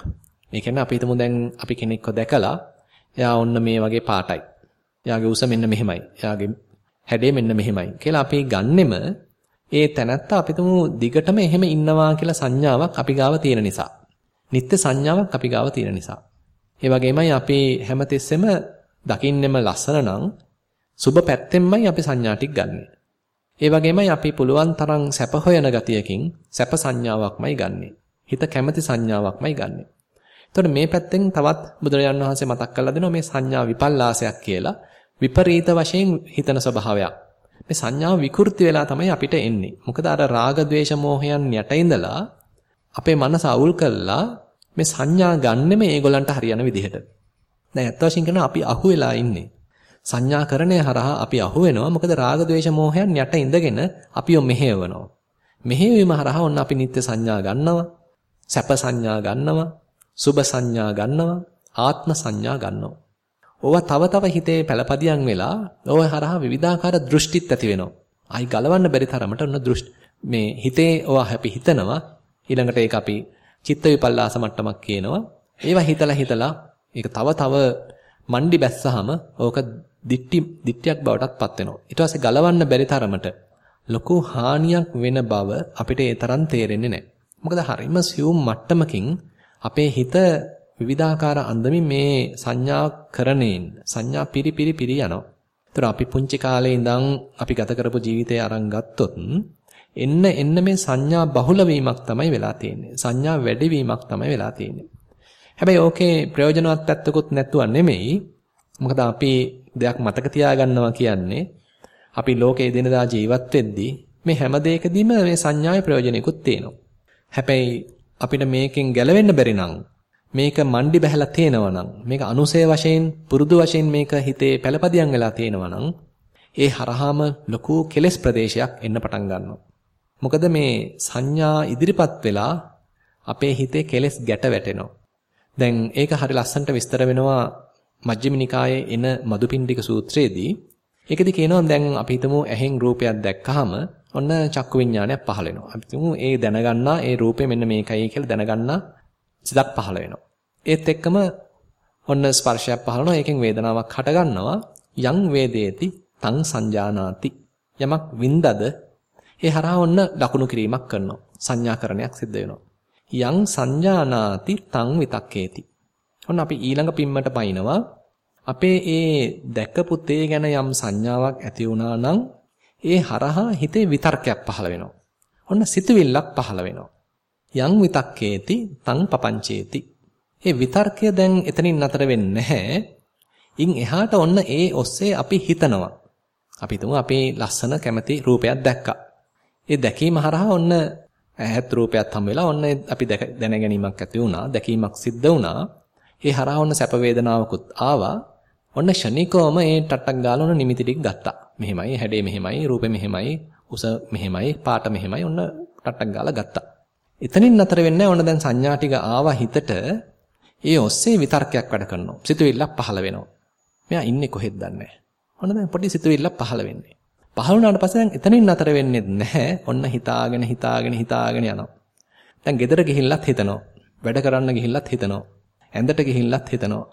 ඒ කියන්නේ අපි හිතමු දැන් අපි කෙනෙක්ව දැකලා එයා ඔන්න මේ වගේ පාටයි. එයාගේ උස මෙන්න මෙහෙමයි. එයාගේ හැඩය මෙන්න මෙහෙමයි කියලා අපි ගන්නෙම ඒ තැනත්තා අපිටම දිගටම එහෙම ඉන්නවා කියලා සංඥාවක් අපි ගාව තියෙන නිසා. නිත්‍ය සංඥාවක් අපි ගාව තියෙන නිසා. ඒ වගේමයි අපි හැමතිස්සෙම දකින්නෙම ලස්සන නම් සුබ පැත්තෙන්මයි අපි සංඥා ටික ගන්නෙ. ඒ වගේමයි අපි පුළුවන් තරම් සැප හොයන ගතියකින් සැප සංඥාවක්මයි ගන්නෙ. හිත කැමති සංඥාවක්මයි ගන්නෙ. එතකොට මේ පැත්තෙන් තවත් බුදුරජාණන් වහන්සේ මතක් කරලා දෙනවා මේ සංඥා විපල්ලාසයක් කියලා විපරීත වශයෙන් හිතන ස්වභාවයක්. මේ සංඥාව විකෘති වෙලා තමයි අපිට එන්නේ. මොකද අර රාග ద్వේෂ මෝහයන් යට ඉඳලා අපේ මනස අවුල් කළා මේ සංඥා ගන්නෙම ඒගොල්ලන්ට හරියන විදිහට. දැන් ඇත්ත වශයෙන් කියනවා අපි අහු වෙලා ඉන්නේ. සංඥාකරණය හරහා අපි අහු වෙනවා. මොකද රාග ద్వේෂ මෝහයන් යට ඉඳගෙන අපිව මෙහෙවනවා. මෙහෙවීම හරහා ඔන්න අපි නිත්‍ය සංඥා ගන්නවා. සැප සංඥා ගන්නවා. සුභ සංඥා ගන්නවා. ආත්ම සංඥා ගන්නවා. ඕවා තව තව හිතේ පළපදියම් වෙලා ඕව හරහා විවිධාකාර දෘෂ්ටිත් ඇති වෙනවා. ආයි ගලවන්න බැරි තරමට ඔන්න දෘෂ්ටි මේ හිතේ ඕවා අපි හිතනවා. ඊළඟට ඒක අපි චිත්ත විපල්ලාස මට්ටමක් කියනවා. ඒවා හිතලා හිතලා ඒක තව තව මණ්ඩි බැස්සහම ඕක දිට්ටි දිට්ටියක් බවටත් පත් වෙනවා. ඊට පස්සේ ගලවන්න බැරි තරමට ලොකු හානියක් වෙන බව අපිට ඒ තරම් තේරෙන්නේ නැහැ. මොකද හරිම සියුම් මට්ටමකින් අපේ හිත විවිධාකාර අන්දමින් මේ සංඥා කරණයෙන් සංඥා පිරි පිරි පිරි යනවා. ඒතර අපි පුංචි කාලේ ඉඳන් අපි ගත කරපු ජීවිතය අරන් ගත්තොත් එන්න එන්න මේ සංඥා බහුල වීමක් තමයි වෙලා තියෙන්නේ. සංඥා වැඩි වීමක් තමයි වෙලා තියෙන්නේ. හැබැයි ඕකේ ප්‍රයෝජනවත් පැත්තකුත් නැතුව නෙමෙයි. මොකද අපි දෙයක් මතක තියාගන්නවා කියන්නේ අපි ලෝකේ දිනදා ජීවත් වෙද්දී මේ හැම දෙයකදීම මේ සංඥාවේ ප්‍රයෝජනෙකුත් තියෙනවා. හැබැයි අපිට මේකෙන් ගැලවෙන්න බැරි නම් මේක මණ්ඩි බහැලා තේනවා නම් මේක අනුසය වශයෙන් පුරුදු වශයෙන් මේක හිතේ පළපදියම් වෙලා තේනවා නම් ඒ හරහාම ලොකු කෙලෙස් ප්‍රදේශයක් එන්න පටන් ගන්නවා. මොකද මේ සංඥා ඉදිරිපත් වෙලා අපේ හිතේ කෙලෙස් ගැට වැටෙනවා. දැන් ඒක හරි ලස්සනට විස්තර වෙනවා මජ්ක්‍ධිම නිකායේ එන මදුපිණ්ඩික සූත්‍රයේදී. ඒකෙදි කියනවා දැන් අපි හිතමු ඇහෙන් රූපයක් දැක්කහම ඔන්න චක්කු විඥානයක් පහළ වෙනවා. අපි හිතමු ඒ දැනගන්නා ඒ රූපය මෙන්න මේකයි කියලා දැනගන්නා සිතක් පහළ වෙනවා. ඒත් එක්කම ඔන්න ස්පර්ශයක් පහළ වෙනවා. ඒකෙන් වේදනාවක් හට ගන්නවා. යං වේදේති තං සංජානාති. යමක් වින්දද ඒ හරහා ඔන්න ලකුණු කිරීමක් කරනවා. සංඥාකරණයක් සිද්ධ වෙනවා. යං සංජානාති තං විතක්කේති. ඔන්න අපි ඊළඟ පිම්මට පයින්නවා. අපේ ඒ දැකපු තේ ගැන යම් සංඥාවක් ඇති වුණා නම් ඒ හරහා හිතේ විතර්කයක් පහළ වෙනවා. ඔන්න සිතුවිල්ලක් පහළ වෙනවා. යං විතක්කේති තං පපංචේති. ඒ විතර්කය දැන් එතනින් නතර වෙන්නේ නැහැ. ඉන් එහාට ඔන්න ඒ ඔස්සේ අපි හිතනවා. අපි හිතමු අපේ ලස්සන කැමති රූපයක් දැක්කා. ඒ දැකීම හරහා ඔන්න ඇහත් රූපයක් හම් වෙලා ඔන්න අපි දැන ගැනීමක් ඇති වුණා, දැකීමක් සිද්ධ වුණා. ඒ හරහා ඔන්න සැප වේදනාවකුත් ආවා. ඔන්න ෂණිකවම ඒ ටට්ටක් ගාලා ඔන්න නිමිති ටික ගත්තා. මෙහෙමයි, හැඩේ මෙහෙමයි, රූපේ මෙහෙමයි, උස මෙහෙමයි, පාට මෙහෙමයි ඔන්න ටට්ටක් ගාලා ගත්තා. එතනින් නතර වෙන්නේ ඔන්න දැන් සංඥා ටික ආවා හිතට ඒ ඔස්සේ විතර්කයක් වැඩ කරනවා. සිතුවිල්ලක් පහළ වෙනවා. මෙයා ඉන්නේ කොහෙද දන්නේ ඔන්න දැන් පොඩි සිතුවිල්ලක් පහළ වෙන්නේ. පහළ වුණාට පස්සේ දැන් එතනින් නතර වෙන්නේ නැහැ. ඔන්න හිතාගෙන හිතාගෙන හිතාගෙන යනවා. දැන් ගෙදර ගිහිල්ලත් හිතනවා. වැඩ කරන්න ගිහිල්ලත් හිතනවා. ඇඳට ගිහිල්ලත් හිතනවා.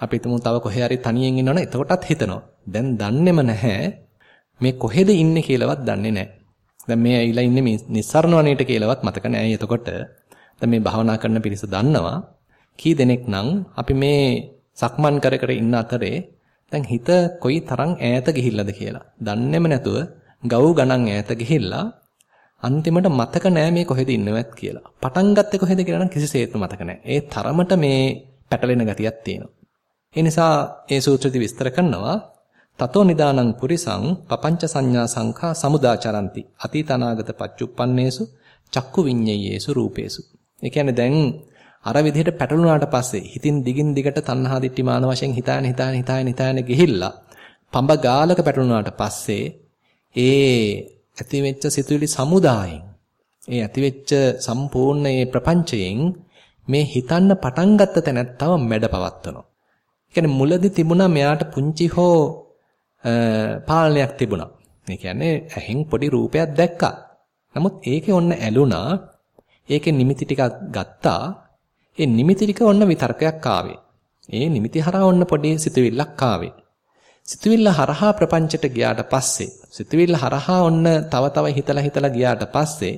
අපි හිතමු තව කොහේ හරි තනියෙන් ඉන්නවනේ එතකොටත් හිතනවා. දැන් දන්නේම නැහැ මේ කොහෙද ඉන්නේ කියලාවත් දන්නේ නැහැ. දැන් මේ ඇවිල්ලා ඉන්නේ මේ නිස්සරණ වනයේට කියලාවත් මතක නැහැ. එතකොට දැන් මේ භාවනා කරන පිරිස දන්නවා කී දෙනෙක් නම් අපි මේ සක්මන් කර කර ඉන්න අතරේ දැන් හිත කොයි තරම් ඈත ගිහිල්ලාද කියලා. දන්නේම නැතුව ගව් ගණන් ඈත ගිහිල්ලා අන්තිමට මතක නෑ මේ කොහෙද ඉන්නවත් කියලා. පටන් ගත්තේ කොහෙද කියලා නම් කිසිසේත් මතක නෑ. ඒ තරමට මේ පැටලෙන ගතියක් තියෙනවා. ඒ නිසා ඒ සූත්‍රය විස්තර කරනවා තතෝ නිදානං පුරිසං පపంచ සංඥා සංඛා සමුදාචරಂತಿ අතීතනාගත පච්චුප්පන්නේසු චක්කු විඤ්ඤයේසු රූපේසු. ඒ කියන්නේ දැන් අර විදිහට පැටලුණාට පස්සේ හිතින් දිගින් දිගට තණ්හා දිට්ඨිමාන වශයෙන් හිතාන හිතාන හිතාන හිතාන ගිහිල්ලා පඹ ගාලක පැටලුණාට පස්සේ ඒ ඇතිවෙච්ච සිතුවිලි සමුදායෙන් ඒ ඇතිවෙච්ච සම්පූර්ණ මේ ප්‍රපංචයෙන් මේ හිතන්න පටන් ගත්ත තැනත්තව මැඩ පවත්වනවා. ඒ කියන්නේ මුලදී තිබුණා මෙයාට පුංචි හෝ පාලනයක් තිබුණා. ඒ කියන්නේ ඇහෙන් පොඩි රූපයක් දැක්කා. නමුත් ඒකේ ඔන්න ඇලුනා. ඒකේ නිමිති ටිකක් ගත්තා. ඒ නිමිති ටික ඔන්න විතර්කයක් ආවේ. ඒ නිමිති හරහා ඔන්න පොඩි සිතුවිල්ලක් ආවේ. සිතුවිල්ල හරහා ප්‍රපංචයට ගියාට පස්සේ සිතුවිල්ල හරහා ඔන්න තව තව හිතලා හිතලා ගියාට පස්සේ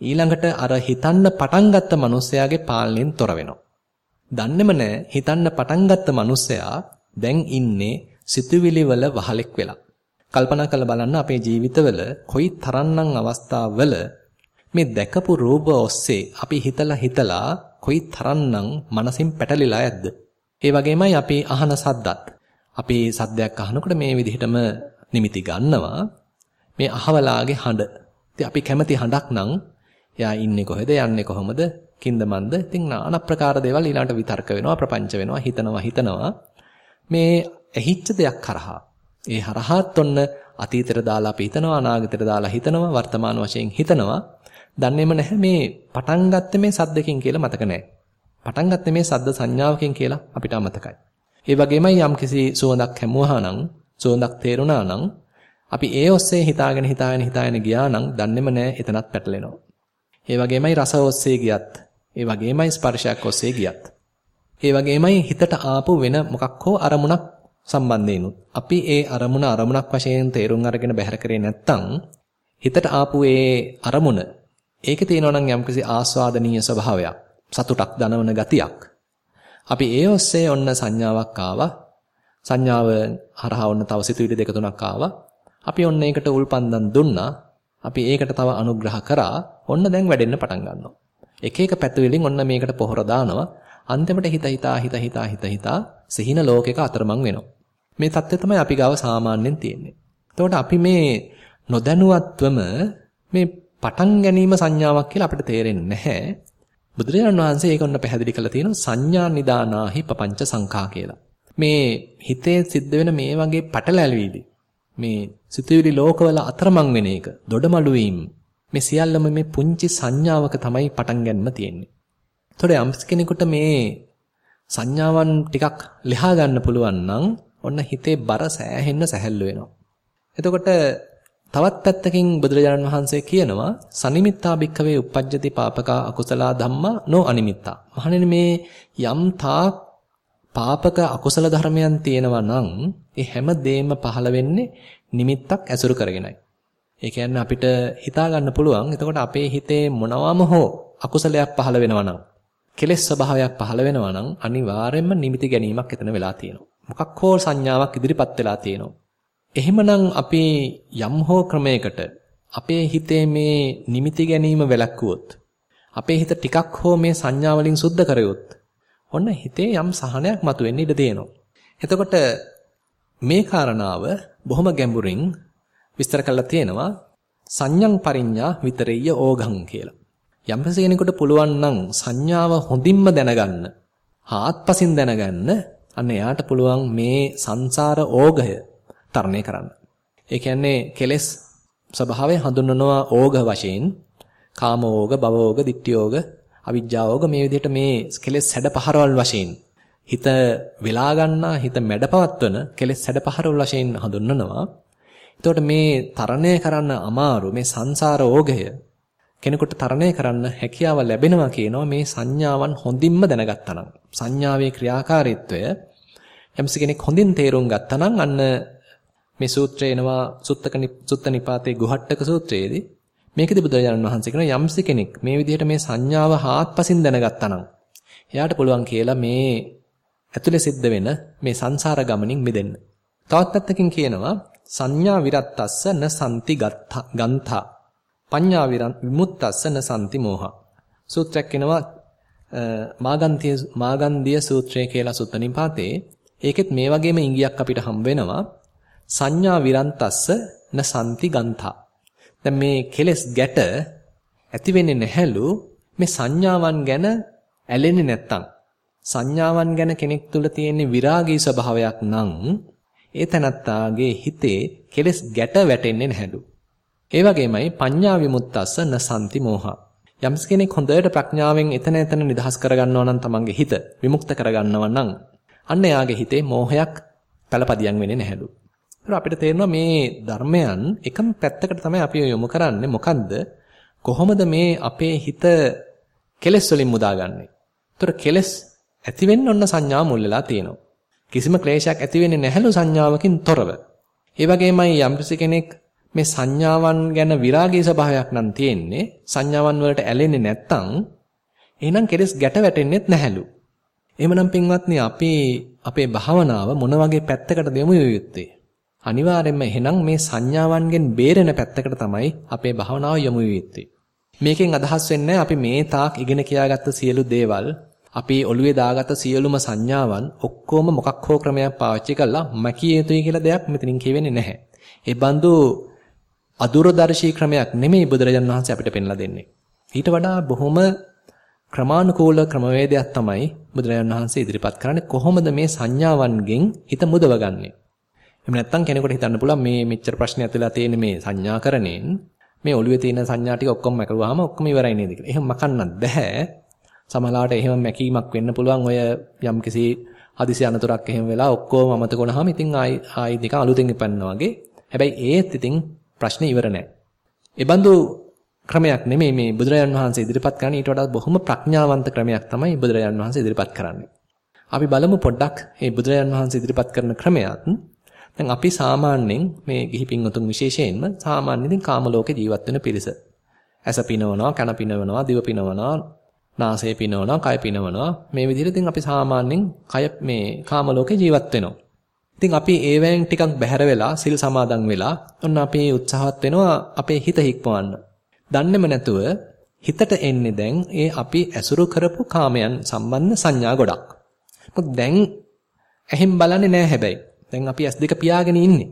ඊළඟට අර හිතන්න පටන් ගත්ත මිනිස්සයාගේ පාලනයෙන් තොර වෙනවා. දන්නේම නැහැ හිතන්න පටන් ගත්ත මිනිස්සයා දැන් ඉන්නේ සිතුවිලි වල වහලෙක් වෙලා. කල්පනා කරලා බලන්න අපේ ජීවිතවල කොයි තරම්නම් අවස්ථාවල මේ දැකපු රූප ඔස්සේ අපි හිතලා හිතලා කොයි තරම්නම් මනසින් පැටලිලා ඇද්ද? ඒ වගේමයි අපි අහන සද්දත්. අපි සද්දයක් අහනකොට මේ විදිහටම නිමිති ගන්නවා. මේ අහවලාගේ හඬ. ඉතින් අපි කැමති හඬක් නම් එයා ඉන්නේ කොහෙද යන්නේ කොහොමද කින්ද මන්ද ඉතින් নানা ප්‍රකාර දේවල් ඊළඟට විතර්ක වෙනවා ප්‍රපංච වෙනවා හිතනවා හිතනවා මේ ඇහිච්ච දෙයක් කරහා ඒ හරහාත් ඔන්න අතීතයට දාලා අපි හිතනවා අනාගතයට දාලා හිතනවා වර්තමාන වශයෙන් හිතනවා දන්නේම නැහැ මේ පටන් ගත්තේ මේ සද්දකින් කියලා මතක නැහැ. පටන් ගත්තේ මේ සද්ද සංඥාවකින් කියලා අපිට අමතකයි. ඒ වගේමයි යම්කිසි සුවඳක් හැමුවා නම් සුවඳක් තේරුණා නම් අපි ඒ ඔස්සේ හිතාගෙන හිතාගෙන හිතාගෙන ගියා නම් දන්නේම නැහැ එතනත් පැටලෙනවා. ඒ වගේමයි රස ඔස්සේ ගියත්, ඒ වගේමයි ස්පර්ශයක් ඔස්සේ ගියත්. ඒ වගේමයි හිතට ආපු වෙන මොකක් හෝ අරමුණක් සම්බන්ධයෙන්ුත් අපි ඒ අරමුණ අරමුණක් වශයෙන් තේරුම් අරගෙන බැහැර කරේ නැත්නම් හිතට ආපු ඒ අරමුණ ඒකේ තියෙනවා නම් යම්කිසි ආස්වාදනීය ස්වභාවයක් සතුටක් දනවන ගතියක් අපි ඒ ඔස්සේ ඔන්න සංඥාවක් ආවා. සංඥාව හරහා ඔන්න තව සිතුවිලි දෙක තුනක් ආවා. අපි ඔන්න ඒකට උල්පන්දම් දුන්නා. අපි ඒකට තව අනුග්‍රහ කරා. ඔන්න දැන් වැඩෙන්න පටන් ගන්නවා. එක එක පැතුවලින් ඔන්න මේකට පොහොර දානවා. අන්තිමට හිත හිතා හිත හිතා හිත හිතා සිහින ලෝකයක අතරමං වෙනවා. මේ தත්ත්වය තමයි අපි ගාව සාමාන්‍යයෙන් තියෙන්නේ. එතකොට අපි මේ නොදැනුවත්වම මේ පටන් ගැනීම සංඥාවක් කියලා අපිට තේරෙන්නේ නැහැ. බුදුරජාණන් වහන්සේ ඒක ඔන්න පැහැදිලි කරලා තියෙනවා සංඥා නිදානාහි පపంచ සංඛා කියලා. මේ හිතේ සිද්ධ වෙන මේ වගේ පටලැවිලි මේ සිතුවිලි ලෝකවල අතරමං වෙන එක දොඩමළු වීම මේ සියල්ලම මේ පුංචි සංඥාවක තමයි පටන් ගන්නම තියෙන්නේ. ඒතකොට යම් කෙනෙකුට මේ සංඥාවන් ටිකක් ලියා ගන්න පුළුවන් නම් ඔන්න හිතේ බර සෑහෙන්න සැහැල්ලු වෙනවා. එතකොට තවත් පැත්තකින් බුදුරජාණන් වහන්සේ කියනවා සනිමිත්තා භික්ඛවේ uppajjati papaka akusala dhamma no animitta. මහණෙනි මේ යම් තාක් පාපක අකුසල ධර්මයන් තියෙනවා නම් ඒ හැම දෙයක්ම පහළ වෙන්නේ නිමිත්තක් ඇසුරු කරගෙනයි. ඒ කියන්නේ අපිට හිතා ගන්න පුළුවන් එතකොට අපේ හිතේ මොනවාම හෝ අකුසලයක් පහළ වෙනවා නම් කෙලෙස් ස්වභාවයක් පහළ වෙනවා නම් අනිවාර්යයෙන්ම නිමිති ගැනීමක් එතන වෙලා තියෙනවා. මොකක් හෝ සංඥාවක් ඉදිරිපත් වෙලා තියෙනවා. එහෙමනම් අපි යම් හෝ ක්‍රමයකට අපේ හිතේ මේ නිමිති ගැනීම වැළැක්වුවොත් අපේ හිත ටිකක් හෝ මේ සංඥා වලින් සුද්ධ කරයොත් ඔන්න හිතේ යම් සහනයක් මතුවෙන්න ඉඩ දෙනවා. එතකොට මේ කාරණාව බොහොම ගැඹුරින් විස්තර කරලා තියෙනවා සංඥං පරිඤ්ඤා විතරෙය්‍ය ඕඝං කියලා. යම් කෙනෙකුට පුළුවන් නම් සංඥාව හොඳින්ම දැනගන්න, හාත්පසින් දැනගන්න අන්න එයාට පුළුවන් මේ සංසාර ඕගය තරණය කරන්න. ඒ කියන්නේ කෙලෙස් ස්වභාවය හඳුන්වනවා ඕග වශයෙන් කාම ඕග, භව ඕග, ditthi ඕග, අවිජ්ජා ඕග මේ විදිහට මේ කෙලෙස් හැඩ පහරවල් වශයෙන් හිත වෙලා ගන්නා හිත මැඩපවත්වන කෙලෙස් හැඩ පහරවල් වශයෙන් හඳුන්වනවා. එතකොට මේ තරණය කරන්න අමාරු මේ සංසාර ඕගය කෙනෙකුට තරණය කරන්න හැකියාව ලැබෙනවා කියනවා මේ සංඥාවන් හොඳින්ම දැනගත්තා නම්. සංඥාවේ ක්‍රියාකාරීත්වය යම්ස කෙනෙක් හොඳින් තේරුම් ගත්තා නම් අන්න මේ සූත්‍රය එනවා සුත්තක සුත්ත නිපාතේ ගුහට්ටක සූත්‍රයේදී මේකදී බුදුරජාණන් වහන්සේ කියන යම්ස කෙනෙක් මේ විදිහට මේ සංඥාව හාත්පසින් දැනගත්තා නම් එයාට පුළුවන් කියලා මේ ඇතුලේ සිද්ධ වෙන මේ සංසාර ගමනින් මිදෙන්න. තවත් පැත්තකින් කියනවා සංඥා විරත්තස්ස න සම්ති ගන්ථා පඤ්ඤා විමුක්තස්ස න සම්ති මෝහ. සූත්‍රයක් එනවා මාගන්තිය මාගන්දිය සූත්‍රය කියලා සුත්ත නිපාතේ ඒකෙත් මේ වගේම ඉංගියක් අපිට හම් වෙනවා සංඥා විරන්තස්ස න සම්ති ගන්ථා. දැන් මේ කෙලස් ගැට ඇති වෙන්නේ නැහැලු මේ සංඥාවන් ගැන ඇලෙන්නේ නැත්තම් සංඥාවන් ගැන කෙනෙක් තුළ තියෙන විරාගී ස්වභාවයක් නම් ඒ තනත්තාගේ හිතේ කෙලස් ගැට වැටෙන්නේ නැහැලු. ඒ වගේමයි පඤ්ඤා විමුක්තස්ස න සම්ති මෝහ. යම්ස් කෙනෙක් හොඳට ප්‍රඥාවෙන් එතන එතන නිදහස් කරගන්නවා නම් තමන්ගේ හිත විමුක්ත කරගන්නවා නම් අන්න එයාගේ හිතේ මෝහයක් පළපදියම් වෙන්නේ නැහැලු. ඒක අපිට තේරෙනවා මේ ධර්මයන් එකම පැත්තකට තමයි අපි යොමු කරන්නේ. මොකන්ද? කොහොමද මේ අපේ හිත කෙලෙස් වලින් මුදාගන්නේ? ඒතර කෙලෙස් ඇති වෙන්න ඔන්න සංඥා මුල් වෙලා තියෙනවා. කිසිම ක්ලේශයක් ඇති වෙන්නේ නැහැලු සංඥාවකින් තොරව. ඒ වගේමයි යම්කිසි කෙනෙක් මේ සංඥාවන් ගැන විරාගී ස්වභාවයක් නම් තියෙන්නේ සංඥාවන් වලට ඇලෙන්නේ නැත්තම් එහෙනම් කෙලස් ගැට වැටෙන්නේත් නැහැලු. එහෙමනම් පින්වත්නි අපි අපේ භාවනාව මොන වගේ පැත්තකටද යොමු යුත්තේ? අනිවාර්යයෙන්ම එහෙනම් මේ සංඥාවන්ගෙන් බේරෙන පැත්තකට තමයි අපේ භාවනාව යොමු යුත්තේ. මේකෙන් අදහස් වෙන්නේ අපි මේ තාක් ඉගෙන කියාගත්ත සියලු දේවල් අපි ඔළුවේ දාගත්ත සියලුම සංඥාවන් ඔක්කොම මොකක් හෝ ක්‍රමයක් පාවිච්චි කරලා මැකිය යුතුයි කියලා දෙයක් මෙතනින් කියවෙන්නේ නැහැ. ඒ බඳු අදුරදර්ශී ක්‍රමයක් නෙමෙයි බුදුරජාණන් වහන්සේ අපිට පෙන්ලා දෙන්නේ. ඊට වඩා බොහොම ක්‍රමානුකූල ක්‍රමවේදයක් තමයි බුදුරජාණන් වහන්සේ ඉදිරිපත් කරන්නේ කොහොමද මේ සංඥාවන්ගෙන් හිත මුදවගන්නේ. එහෙම නැත්නම් කෙනෙකුට හිතන්න පුළුවන් මේ මෙච්චර ප්‍රශ්නයක් වෙලා තියෙන මේ සංඥාකරණයෙන් මේ ඔළුවේ තියෙන සංඥා ටික ඔක්කොම මැකරුවාම ඔක්කොම ඉවරයි නේද කියලා. එහෙම මකන්නත් බෑ. සමහරවිට එහෙම මැකීමක් වෙන්න පුළුවන් ඔය යම්කිසි හදිසි අනතුරක් එහෙම වෙලා ඔක්කොම අමතක වුණාම ඉතින් ආයි ආයි නිකන් අලුතෙන් ඉපන්නා වගේ. හැබැයි ඒත් ඉතින් ප්‍රශ්නේ ඉවර නැහැ. ඒ බඳු ක්‍රමයක් නෙමෙයි මේ බුදුරජාන් වහන්සේ ඉදිරිපත් කරන්නේ ඊට වඩා බොහොම ප්‍රඥාවන්ත ක්‍රමයක් තමයි බුදුරජාන් වහන්සේ ඉදිරිපත් කරන්නේ. අපි බලමු පොඩ්ඩක් මේ බුදුරජාන් වහන්සේ ඉදිරිපත් කරන ක්‍රමයක්. දැන් අපි සාමාන්‍යයෙන් මේ ගිහි පින්වතුන් විශේෂයෙන්ම සාමාන්‍යයෙන් ඉතින් කාම ලෝකේ ජීවත් වෙන පිරිස. ඇස පිනවනවා, කන පිනවනවා, දිව පිනවනවා, නාසය පිනවනවා, කය පිනවනවා. මේ විදිහට ඉතින් අපි සාමාන්‍යයෙන් කය මේ කාම ලෝකේ ජීවත් වෙනවා. ඉතින් අපි ඒවෙන් ටිකක් බැහැර වෙලා සිල් සමාදන් වෙලා ඔන්න අපි උත්සාහවත් වෙනවා අපේ හිත හික්මවන්න. දන්නේම නැතුව හිතට එන්නේ දැන් ඒ අපි ඇසුරු කරපු කාමයන් සම්බන්ධ සංඥා ගොඩක්. මොකද දැන් ඇහෙන් බලන්නේ නැහැ හැබැයි. දැන් අපි S2 පියාගෙන ඉන්නේ.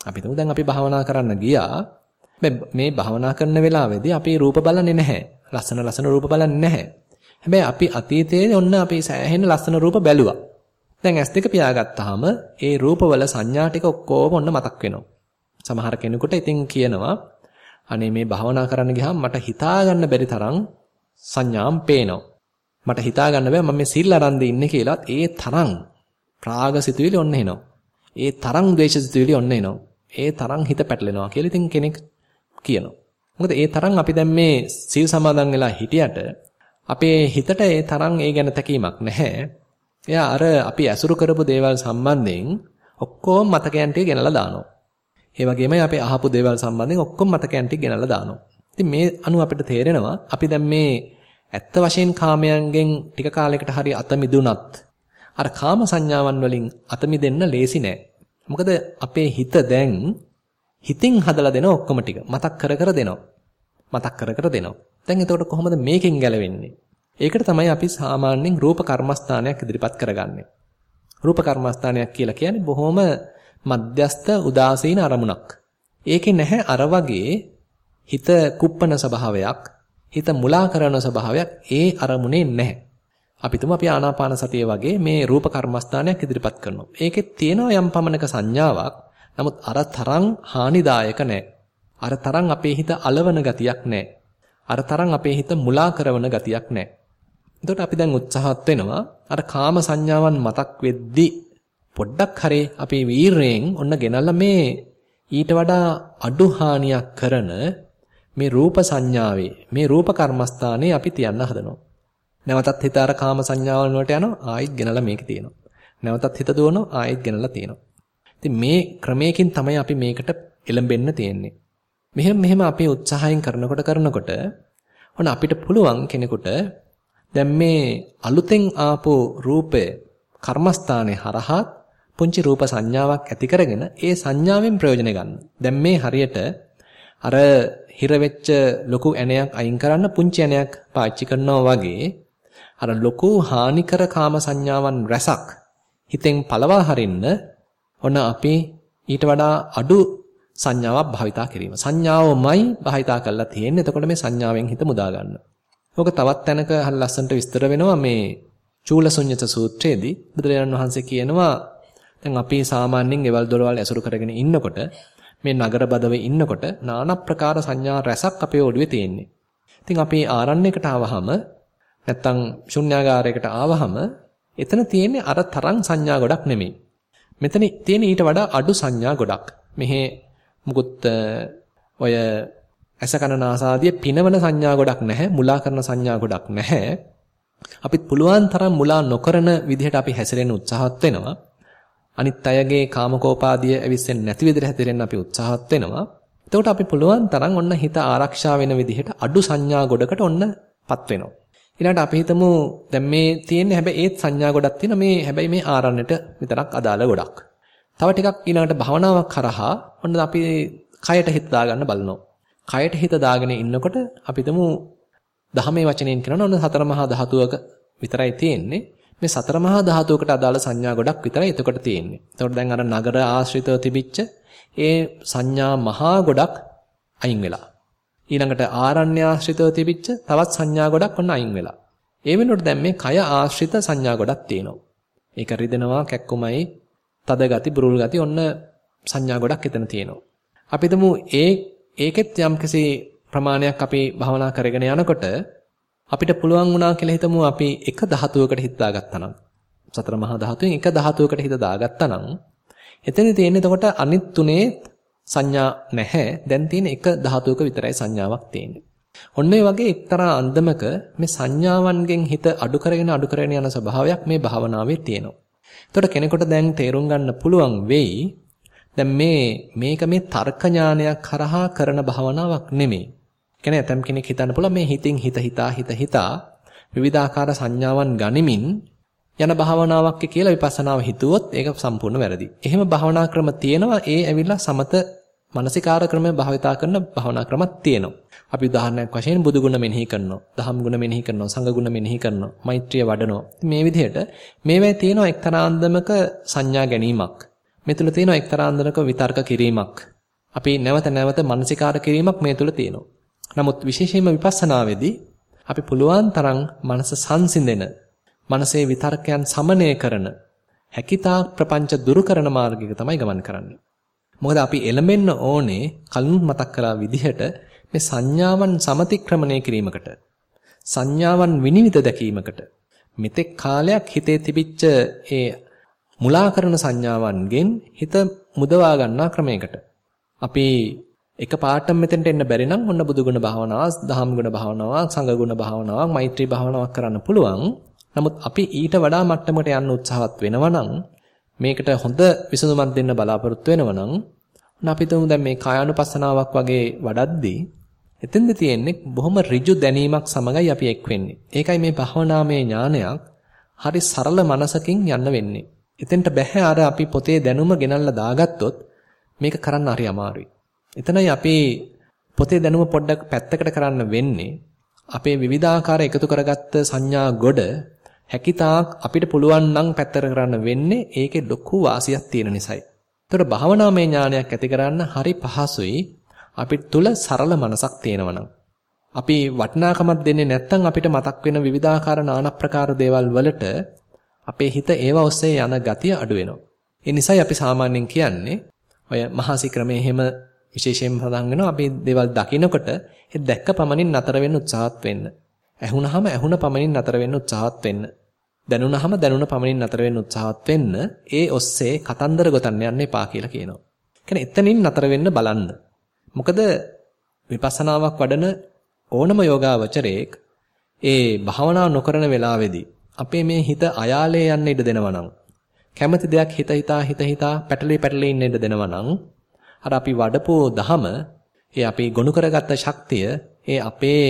අපි තුමු දැන් අපි භාවනා කරන්න ගියා. මේ භාවනා කරන වෙලාවේදී අපි රූප බලන්නේ නැහැ. ලස්සන ලස්සන රූප බලන්නේ නැහැ. හැබැයි අපි අතීතයේ ඔන්න අපි සෑහෙන ලස්සන රූප බැලුවා. දැන් S2 පියාගත්තාම ඒ රූපවල සංඥා ටික ඔක්කොම ඔන්න මතක් වෙනවා. සමහර කෙනෙකුට ඉතින් කියනවා අනේ මේ භාවනා කරන්න ගියාම මට හිතා ගන්න බැරි තරම් සංඥාම් පේනවා. මට හිතා ගන්න බෑ මම මේ සිල් අරන් ඉන්නේ කියලාත් ඒ තරම් රාග සිතුවිලි ඔන්න එනවා. ඒ තරම් ද්වේෂ සිතුවිලි ඔන්න එනවා. ඒ තරම් හිත පැටලෙනවා කියලා ඉතින් කෙනෙක් කියනවා. මොකද ඒ තරම් අපි දැන් මේ සීල් සමාදන් වෙලා හිටියට අපේ හිතට ඒ තරම් ඒ ගැන තැකීමක් නැහැ. එයා අර අපි ඇසුරු කරපු දේවල් සම්බන්ධයෙන් ඔක්කොම මතකයන් ටික ගෙනලා දානවා. ඒ වගේමයි අපි අහපු දේවල් සම්බන්ධයෙන් ඔක්කොම මතකයන් ටික ගෙනලා දානවා. ඉතින් මේ අනුව අපිට තේරෙනවා අපි දැන් මේ ඇත්ත වශයෙන් කාමයන්ගෙන් ටික කාලයකට හරි අත මිදුණත් අර කාම සංඥාවන් වලින් අත මිදෙන්න ලේසි නෑ. මොකද අපේ හිත දැන් හිතින් හදලා දෙන ඔක්කොම ටික මතක් කර කර දෙනවා. මතක් කර කර දෙනවා. දැන් එතකොට කොහොමද මේකෙන් ගැලවෙන්නේ? ඒකට තමයි අපි සාමාන්‍යයෙන් රූප කර්මස්ථානයක් ඉදිරිපත් කරගන්නේ. රූප කර්මස්ථානයක් කියලා කියන්නේ බොහොම මධ්‍යස්ත උදාසීන අරමුණක්. ඒකේ නැහැ අර වගේ හිත කුප්පන ස්වභාවයක්, හිත මුලා කරන ස්වභාවයක් ඒ අරමුණේ නැහැ. අපි තුමු අපි ආනාපාන සතිය වගේ මේ රූප කර්මස්ථානයක් ඉදිරිපත් කරනවා. ඒකේ තියෙනවා යම් පමණක සංඥාවක්. නමුත් අර තරම් හානිදායක නැහැ. අර තරම් අපේ හිත అలවන ගතියක් නැහැ. අර තරම් අපේ හිත මුලා කරන ගතියක් නැහැ. එතකොට අපි දැන් උත්සාහත් වෙනවා අර කාම සංඥාවන් මතක් වෙද්දී පොඩ්ඩක් හරේ අපි වීරයෙන් ඔන්න ගෙනල්ලා මේ ඊට වඩා අඩු හානියක් කරන මේ රූප සංඥාවේ මේ රූප කර්මස්ථානේ අපි තියන්න හදනවා. නැවතත් හිත අර කාම සංඥාවල් වලට යනවා ආයෙත් ගෙනලා මේක තියෙනවා. නැවතත් හිත දුවනවා ආයෙත් ගෙනලා තියෙනවා. ඉතින් මේ ක්‍රමයකින් තමයි අපි මේකට එළඹෙන්න තියෙන්නේ. මෙහෙම මෙහෙම අපි උත්සාහයෙන් කරනකොට කරනකොට ඔන්න අපිට පුළුවන් කෙනෙකුට දැන් මේ අලුතෙන් ආපු රූපය කර්මස්ථානේ හරහා පුංචි රූප සංඥාවක් ඇති කරගෙන ඒ සංඥාවෙන් ප්‍රයෝජන ගන්න. දැන් මේ හරියට අර හිර වෙච්ච ලොකු ඇණයක් අයින් කරන්න පුංචි ඇණයක් පාවිච්චි කරනවා වගේ අර ලොකු හානිකර කාම සංඥාවන් රැසක් හිතෙන් පළවා හරින්න ඔන්න අපි ඊට වඩා අඩු සංඥාවක් භාවිතා කිරීම. සංඥාවමයි භාවිතා කරලා තියෙන්නේ. එතකොට මේ සංඥාවෙන් හිත මුදා ගන්න. ඕක තවත් තැනක හරි ලස්සනට විස්තර වෙනවා මේ චූලසුඤ්ඤත සූත්‍රයේදී බුදුරජාණන් වහන්සේ කියනවා දැන් අපි සාමාන්‍යයෙන් ගෙවල් දොරවල් ඇසුරු කරගෙන ඉන්නකොට මේ නගර බදවේ ඉන්නකොට নানা ප්‍රකාර සංඥා රැසක් අපේ ඔළුවේ තියෙන්නේ. ඉතින් අපි ආරණ්‍යයකට ආවහම නැත්තම් ශුන්‍යාගාරයකට ආවහම එතන තියෙන්නේ අර තරම් සංඥා ගොඩක් නෙමෙයි. මෙතන තියෙන ඊට වඩා අඩු සංඥා ගොඩක්. මෙහි මුකුත් ඔය ඇසකන නාසාදිය පිනවන සංඥා ගොඩක් නැහැ. මුලා කරන සංඥා ගොඩක් නැහැ. අපිත් පුළුවන් තරම් මුලා නොකරන විදිහට අපි හැසිරෙන්න උත්සාහත් වෙනවා. අනිත් අයගේ කාමකෝපාදිය ඇවිස්සෙන්නේ නැති විදිහට හැදිරෙන්න අපි උත්සාහත් වෙනවා. එතකොට අපි පුළුවන් තරම් ඔන්න හිත ආරක්ෂා වෙන විදිහට අඩු සංඥා ගොඩකට ඔන්නපත් වෙනවා. ඊළඟට අපි හිතමු දැන් මේ තියෙන්නේ හැබැයි ඒත් සංඥා ගොඩක් තියෙන මේ හැබැයි මේ ආරණ්‍යට විතරක් අදාළ ගොඩක්. තව ටිකක් ඊළඟට භවනාවක් කරහා ඔන්න අපි කයට හිත දාගන්න බලනවා. කයට හිත දාගෙන ඉන්නකොට අපි හිතමු දහමේ වචනයෙන් කියනවා ඔන්න සතර මහා ධාතුවක විතරයි තියෙන්නේ. මේ සතර මහා ධාතුවකට අදාළ සංඥා ගොඩක් විතරයි එතකොට තියෙන්නේ. එතකොට දැන් අර නගර ආශ්‍රිතව තිබිච්ච ඒ සංඥා මහා ගොඩක් අයින් වෙලා. ඊළඟට ආරණ්‍ය ආශ්‍රිතව තිබිච්ච තවත් සංඥා ගොඩක් ඔන්න අයින් වෙලා. ඒ වෙනකොට දැන් මේ කය ආශ්‍රිත සංඥා ගොඩක් තියෙනවා. ඒක රිදෙනවා, කැක්කුමයි, තද ගති, බුරුල් ගති ඔන්න සංඥා ගොඩක් එතන තියෙනවා. අපි ඒ ඒකෙත් යම්කිසි ප්‍රමාණයක් අපි භවනා කරගෙන යනකොට අපිට පුළුවන් වුණා කියලා හිතමු අපි එක ධාතුවකට හිත දාගත්තා නම් සතර මහා ධාතුවෙන් එක ධාතුවකට හිත දාගත්තා නම් එතන තියෙන්නේ එතකොට අනිත් තුනේ සංඥා නැහැ. දැන් තියෙන එක ධාතුවක විතරයි සංඥාවක් තියෙන්නේ. ඔන්න ඒ වගේ එක්තරා අන්දමක මේ සංඥාවන්ගෙන් හිත අඩු කරගෙන අඩු කරගෙන යන ස්වභාවයක් මේ භාවනාවේ තියෙනවා. එතකොට කෙනෙකුට දැන් තේරුම් ගන්න පුළුවන් වෙයි දැන් මේ මේක මේ තර්ක ඥානයක් කරහා කරන භාවනාවක් නෙමෙයි. කියන්නේ ඇතම් කෙනෙක් හිතන්න පුළුවන් මේ හිතින් හිත හිතා හිත හිතා විවිධාකාර සංඥාවන් ගනිමින් යන භාවනාවක් කියලා විපස්සනාව හිතුවොත් ඒක සම්පූර්ණ වැරදි. එහෙම භාවනා ක්‍රම තියෙනවා ඒ ඇවිල්ලා සමත මානසිකාර ක්‍රමය භාවිතා කරන භාවනා ක්‍රමත් තියෙනවා. අපි උදාහරණයක් වශයෙන් බුදු ගුණ මෙනෙහි කරනවා, දහම් ගුණ මෙනෙහි කරනවා, සංඝ ගුණ මෙනෙහි කරනවා, මෛත්‍රිය වඩනවා. මේ විදිහට මේවැය තියෙනවා එක්තරා අන්දමක සංඥා ගැනීමක්. මේ තුල තියෙනවා එක්තරා අන්දමක විතර්ක කිරීමක්. අපි නැවත නැවත මානසිකාර කිරීමක් මේ තුල තියෙනවා. නමුත් විශේෂයෙන්ම විපස්සනාවේදී අපි පුළුවන් තරම් මනස සංසිඳෙන, මනසේ විතර්කයන් සමනය කරන, හැකිතා ප්‍රපංච දුරු කරන මාර්ගයක තමයි ගමන් කරන්නේ. මොකද අපි එළඹෙන්න ඕනේ කලින් මතක් කළා විදිහට මේ සංඥාවන් සමතික්‍රමණය කිරීමකට. සංඥාවන් විනිවිද දැකීමකට. මෙතෙක් කාලයක් හිතේ තිබිච්ච ඒ මුලා කරන සංඥාවන්ගෙන් හිත මුදවා ගන්නා ක්‍රමයකට. අපි එක පාටම මෙතෙන්ට එන්න බැරි නම් ඔන්න බුදුගුණ භාවනාවක්, දහම් ගුණ භාවනාවක්, සංඝ ගුණ භාවනාවක්, මෛත්‍රී භාවනාවක් කරන්න පුළුවන්. නමුත් අපි ඊට වඩා මට්ටමකට යන්න උත්සාහවත් වෙනවා නම් මේකට හොඳ විසඳුමක් දෙන්න බලාපොරොත්තු වෙනවා නම් අපි තුමු දැන් මේ කායानुපස්සනාවක් වගේ වඩද්දී එතෙන්ද තියෙන්නේ බොහොම ඍජු දැනීමක් සමගයි අපි එක් වෙන්නේ. ඒකයි මේ භවනාමය ඥානයක් හරි සරල මනසකින් යන්න වෙන්නේ. එතෙන්ට බැහැ අර අපි පොතේ දැනුම ගෙනල්ලා දාගත්තොත් මේක කරන්න හරි අමාරුයි. එතනයි අපි පොතේ දැනුම පොඩ්ඩක් පැත්තකට කරන්න වෙන්නේ. අපේ විවිධාකාර එකතු කරගත්ත සංඥා ගොඩ හැකිතාක් අපිට පුළුවන් නම් පැත්තට කරන්න වෙන්නේ ඒකේ ලොකු වාසියක් තියෙන නිසායි. ඒතර භාවනාමය ඥානයක් ඇති කරන්න හරි පහසුයි අපිට තුල සරල මනසක් තියෙනවනම්. අපි වටිනාකමක් දෙන්නේ නැත්නම් අපිට මතක් වෙන විවිධාකාර নানা ප්‍රකාර දේවල් වලට අපේ හිත ඒව ඔස්සේ යන ගතිය අඩු වෙනවා. ඒ නිසායි අපි සාමාන්‍යයෙන් කියන්නේ ඔය මහසි ක්‍රමයේ එහෙම විශේෂයෙන් සඳහන් වෙනවා අපි දේවල් දකිනකොට ඒ දැක්ක පමණින් නතර වෙන්න උත්සාහත් වෙන්න. ඇහුනහම ඇහුන පමණින් නතර වෙන්න උත්සාහත් වෙන්න. දැනුණහම දැනුණ පමණින් නතර වෙන්න උත්සාහත් වෙන්න. ඒ ඔස්සේ කතන්දර ගොතන්න යන්න එපා කියලා කියනවා. කියන්නේ එතනින් නතර වෙන්න බලන්න. මොකද විපස්සනාවක් වඩන ඕනම යෝගාවචරයේක් ඒ භාවනා නොකරන වෙලාවේදී අපේ මේ හිත අයාලේ යන්න ඉඩ දෙනවා නම් කැමති දෙයක් හිත හිතා හිත හිතා පැටලී පැටලී ඉන්න ඉඩ දෙනවා නම් අර අපි වඩපෝ දහම ඒ අපි ගොනු කරගත්ත ශක්තිය ඒ අපේ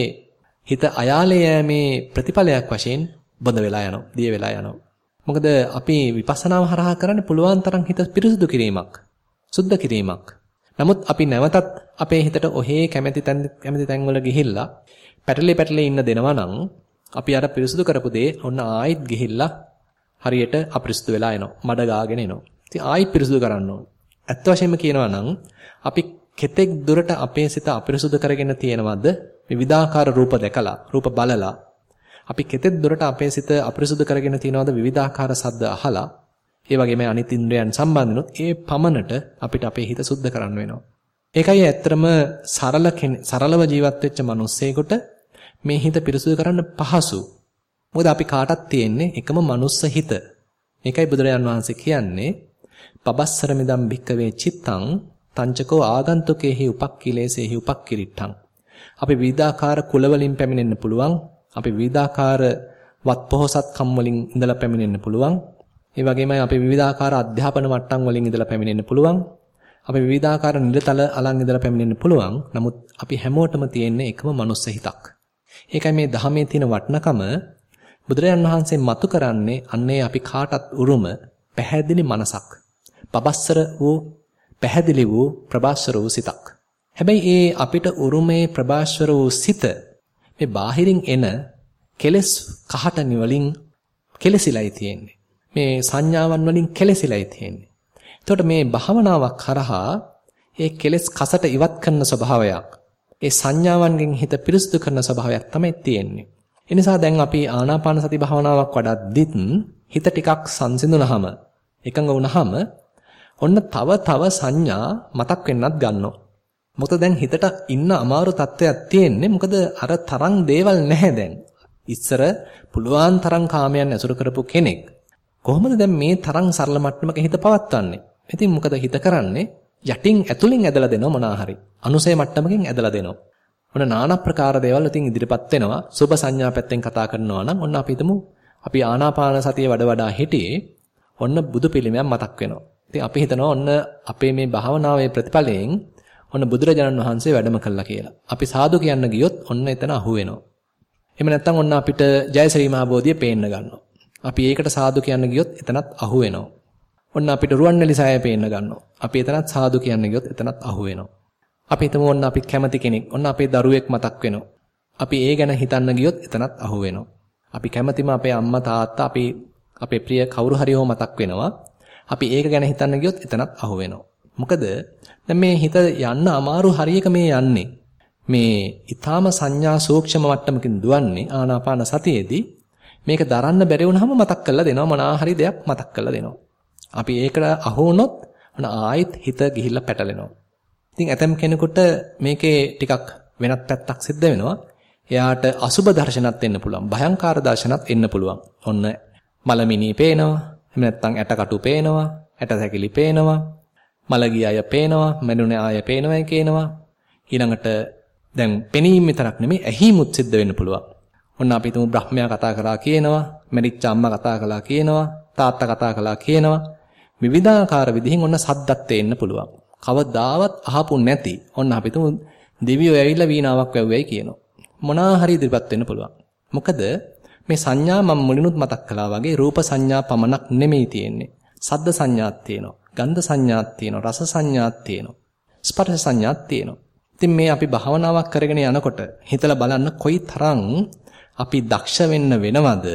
හිත අයාලේ යෑමේ ප්‍රතිඵලයක් වශයෙන් බඳ වෙලා යනවා දිය වෙලා යනවා මොකද අපි විපස්සනාව හරහා කරන්නේ පුළුවන් තරම් හිත පිරිසුදු කිරීමක් සුද්ධ කිරීමක් නමුත් අපි නැවතත් අපේ හිතට ඔහේ කැමැති තැන් කැමැති තැන්වල ගිහිල්ලා පැටලි පැටලි ඉන්න දෙනවා නම් අපි අර පිරිසුදු කරපු දේ ඔන්න ආයෙත් ගිහිල්ලා හරියට අපිරිසුදු වෙලා එනවා. මඩ ගාගෙන එනවා. ඉතින් ආයෙත් පිරිසුදු කරන්න ඕන. ඇත්ත වශයෙන්ම කියනවා නම් අපි කෙතෙක් දුරට අපේ සිත අපිරිසුදු කරගෙන තියෙනවද විවිධාකාර රූප දැකලා රූප බලලා අපි කෙතෙක් දුරට අපේ සිත අපිරිසුදු කරගෙන තියෙනවද විවිධාකාර සද්ද අහලා ඒ වගේම අනිත් ඉන්ද්‍රයන් සම්බන්ධනොත් ඒ පමණට අපිට අපේ හිත සුද්ධ කරන්න වෙනවා. ඒකයි ඇත්තටම සරල සරලව ජීවත් වෙච්ච මිනිස්සෙකුට මේ හිත පිරිසුදු කරන්න පහසු. මොකද අපි කාටත් තියෙන්නේ එකම මනුස්ස හිත. මේකයි බුදුරජාන් වහන්සේ කියන්නේ පබස්සර මිදම් භික්කවේ චිත්තං තංචකෝ ආගන්තුකේහි උපක්ඛිලේසේහි උපක්ඛිරිට්ඨං. අපි විවිධාකාර කුල වලින් පැමිණෙන්න පුළුවන්. අපි විවිධාකාර වත් පොහසත්කම් වලින් ඉඳලා පැමිණෙන්න පුළුවන්. ඒ වගේමයි අපි විවිධාකාර අධ්‍යාපන මට්ටම් වලින් ඉඳලා පැමිණෙන්න පුළුවන්. අපි විවිධාකාර නිරතල අලන් ඉඳලා පැමිණෙන්න පුළුවන්. නමුත් අපි හැමෝටම තියෙන්නේ එකම මනුස්ස හිතක්. ඒකයි මේ ධහමේ තියෙන වටිනකම බුදුරජාන් වහන්සේ මතු කරන්නේ අන්නේ අපි කාටත් උරුම පැහැදිලි මනසක්. පබස්සර වූ පැහැදිලි වූ ප්‍රබාස්වර වූ සිතක්. හැබැයි ඒ අපිට උරුමේ ප්‍රබාස්වර වූ සිත මේ බාහිරින් එන කෙලස් කහටනි වලින් කෙලසිලයි තියෙන්නේ. මේ සංඥාවන් වලින් කෙලසිලයි තියෙන්නේ. එතකොට මේ භාවනාවක් කරහා ඒ කෙලස් කසට ඉවත් කරන ස්වභාවයක් ඒ සංඥාවන්ගෙන් හිත පිරිසුදු කරන ස්වභාවයක් තමයි තියෙන්නේ. ඒ නිසා දැන් අපි ආනාපාන සති භාවනාවක් වඩද්දිත් හිත ටිකක් සංසිඳුනහම එකඟ වුනහම ඔන්න තව තව සංඥා මතක් වෙන්නත් ගන්නවා. මොකද දැන් හිතට ඉන්න අමාරු තත්ත්වයක් තියෙන්නේ මොකද අර තරම් දේවල් නැහැ දැන්. ඉස්සර පුලුවන් තරම් කාමයන් ඇසුරු කරපු කෙනෙක් කොහොමද දැන් මේ තරම් සරල මට්ටමක හිත පවත්වන්නේ? ඉතින් මොකද හිත කරන්නේ? යටින් ඇතුලින් ඇදලා දෙනවා මොනා හරි. අනුසය මට්ටමකින් ඇදලා දෙනවා. ඔන්න নানা ප්‍රකාර දේවල් ඉතින් ඉදිරිපත් වෙනවා. සුභ සංඥා පැත්තෙන් කතා කරනවා නම් ඔන්න අපි හිතමු අපි ආනාපාන සතිය වඩ වඩා හිටියේ ඔන්න බුදු පිළිමයක් මතක් වෙනවා. ඉතින් අපි හිතනවා ඔන්න අපේ මේ භාවනාවේ ප්‍රතිඵලයෙන් ඔන්න බුදුරජාණන් වහන්සේ වැඩම කළා කියලා. අපි සාදු කියන්න ගියොත් ඔන්න එතන අහු වෙනවා. එහෙම නැත්නම් ඔන්න අපිට ජයශ්‍රී මහ බෝධිය පේන්න ගන්නවා. අපි ඒකට සාදු කියන්න ගියොත් එතනත් අහු වෙනවා. ඔන්න අපිට රුවන්වැලි සෑය පේන්න ගන්නවා. අපි එතනත් සාදු කියන්න ගියොත් එතනත් අහු වෙනවා. අපි හිතමු ඔන්න අපි කැමති කෙනෙක්. ඔන්න අපේ දරුවෙක් මතක් වෙනවා. අපි ඒ ගැන හිතන්න ගියොත් එතනත් අහු වෙනවා. අපි කැමතිම අපේ අම්මා තාත්තා අපි අපේ ප්‍රිය කවුරු හරි හෝ මතක් වෙනවා. අපි ඒක ගැන හිතන්න ගියොත් එතනත් අහු වෙනවා. මොකද දැන් මේ හිත යන්න අමාරු හරියක මේ යන්නේ. මේ ඊ타ම සංඥා සූක්ෂම මට්ටමකින් දුවන්නේ ආනාපාන සතියේදී මේක දරන්න බැරි වුණාම මතක් කරලා දෙනවා මොනවා හරි දෙයක් මතක් කරලා දෙනවා. අපි ඒකට අහු වුණොත් ඔන්න ආයෙත් හිත ගිහිල්ලා පැටලෙනවා. ඉතින් ඇතම් කෙනෙකුට මේකේ ටිකක් වෙනත් පැත්තක් සිද්ධ වෙනවා. එයාට අසුබ දර්ශනත් එන්න පුළුවන්. භයංකාර දර්ශනත් එන්න පුළුවන්. ඔන්න මලමිනී පේනවා. එහෙම නැත්නම් ඇටකටු පේනවා. ඇට සැකිලි පේනවා. මලගිය අය පේනවා. මැනුනේ ආය පේනවා කියනවා. ඊළඟට දැන් පෙනීම විතරක් නෙමෙයි ඇහිමුත් සිද්ධ වෙන්න පුළුවන්. ඔන්න අපි තුමු බ්‍රහ්මයා කතා කරලා කියනවා. මැරිච්ච අම්මා කතා කළා කියනවා. තාත්තා කතා කළා කියනවා. විවිධාකාර විදිහින් ඔන්න සද්දත් තේන්න පුළුවන්. කවදාවත් අහපු නැති ඔන්න අපි තුමු දෙවියෝ ඇවිල්ලා වීණාවක් වැව්වයි කියනවා. මොනා හරි ඉදිරිපත් වෙන්න පුළුවන්. මොකද මේ සංඥා මම මුලිනුත් මතක් කළා වගේ රූප සංඥා පමණක් නෙමෙයි තියෙන්නේ. සද්ද සංඥාත් තියෙනවා. ගන්ධ සංඥාත් තියෙනවා. රස සංඥාත් තියෙනවා. ස්පර්ශ සංඥාත් තියෙනවා. ඉතින් මේ අපි භාවනාවක් කරගෙන යනකොට හිතලා බලන්න කොයි තරම් අපි දක්ෂ වෙන්න වෙනවද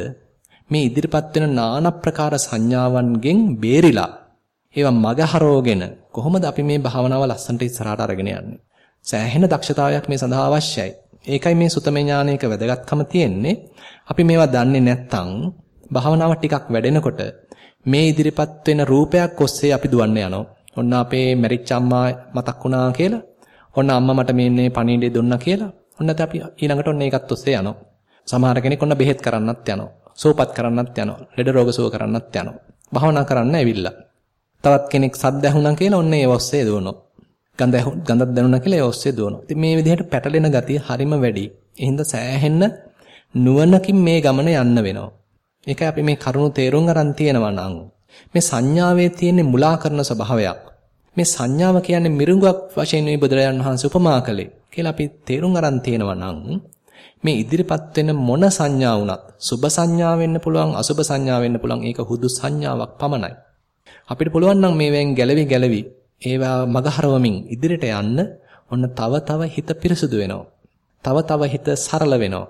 මේ ඉදිරිපත් වෙන নানা ප්‍රකාර සංඥාවන්ගෙන් බේරිලා ඒවා මගහරවගෙන කොහොමද අපි මේ භාවනාව ලස්සනට ඉස්සරහට අරගෙන යන්නේ? සෑහෙන දක්ෂතාවයක් මේ සඳහා අවශ්‍යයි. ඒකයි මේ සුතමේ ඥානයක වැදගත්කම තියෙන්නේ. අපි මේවා දන්නේ නැත්නම් භාවනාව ටිකක් වැඩෙනකොට මේ ඉදිරිපත් වෙන රූපයක් ඔස්සේ අපි දුවන්න යනවා. ඔන්න අපේ මැරිච්ච අම්මා මතක් වුණා කියලා. ඔන්න අම්මා මට මේන්නේ පණිවිඩය දුන්නා කියලා. ඔන්න අපි ඊළඟට ඔන්න ඒකත් ඔස්සේ යනවා. සමහර කෙනෙක් ඔන්න බෙහෙත් කරන්නත් යනවා. සෝපත් කරන්නත් යනවා. ලෙඩ රෝග සුව කරන්නත් යනවා. භාවනා කරන්න ඇවිල්ලා. තවත් කෙනෙක් සද්ද ඇහුණා කියලා ඔන්න ඒ ඔස්සේ දුවනවා. ගඳ ගඳක් දැනුණා කියලා ඒ ඔස්සේ දුවනවා. ඉතින් මේ විදිහට පැටලෙන ගතිය හරිම වැඩි. එහෙනම් සෑහෙන්න නුවණකින් මේ ගමන යන්න වෙනවා. ඒකයි අපි මේ කරුණු තේරුම් ගන්න තියෙනවා නම් මේ සංඥාවේ තියෙන මුලා කරන ස්වභාවයක්. මේ සංඥාව කියන්නේ මිරිඟුවක් වශයෙන් මේ බුදුරජාණන් වහන්සේ උපමා කළේ කියලා අපි තේරුම් ගන්න තියෙනවා නම් මේ ඉදිරිපත් වෙන මොන සංඥා වුණත් සුභ සංඥා වෙන්න පුළුවන් අසුභ සංඥා වෙන්න පුළුවන් ඒක හුදු සංඥාවක් පමණයි. අපිට පුළුවන් නම් මේවෙන් ගැලවි ගැලවි ඒවා මගහරවමින් ඉදිරියට යන්න ඔන්න තව තව හිත පිරිසුදු වෙනවා. තව තව හිත සරල වෙනවා.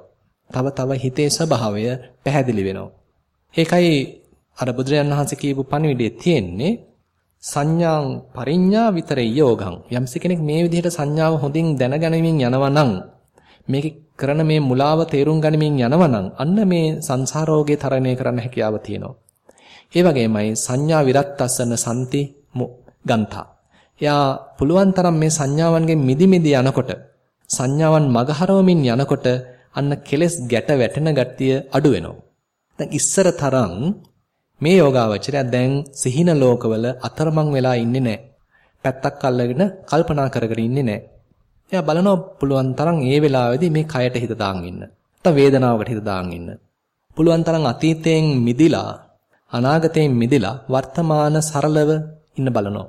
තව තව හිතේ ස්වභාවය පැහැදිලි වෙනවා. ඒකයි අර බුදුරජාණන් වහන්සේ කියපු පණිවිඩයේ තියෙන්නේ සංඥාං පරිඤ්ඤා විතරේ යෝගං. යම්ස කෙනෙක් මේ විදිහට සංඥාව හොඳින් දැනගැනීමෙන් යනවා නම් මේකේ කරන මේ මුලාව තේරුම් ගනිමින් යනවා නම් අන්න මේ සංසාරෝගේ තරණය කරන්න හැකියාව තියෙනවා. ඒ වගේමයි සංඥා විරත්තසන සම්ති ගන්තා. එයා පුළුවන් තරම් මේ සංඥාවන්ගෙන් මිදි මිදි යනකොට සංඥාවන් මගහරවමින් යනකොට අන්න කෙලස් ගැට වැටෙන ගතිය අඩු වෙනවා. දැන් ඉස්සර තරම් මේ යෝගාවචරය දැන් සිහින ලෝකවල අතරමං වෙලා ඉන්නේ නැහැ. පැත්තක් අල්ලගෙන කල්පනා කරගෙන ඉන්නේ නැහැ. එයා බලනවා පුළුවන් තරම් ඒ වෙලාවේදී මේ කයට හිත දාන් ඉන්න. නැත්නම් වේදනාවකට හිත දාන් ඉන්න. පුළුවන් තරම් අතීතයෙන් මිදිලා අනාගතයෙන් මිදිලා වර්තමාන සරලව ඉන්න බලනවා.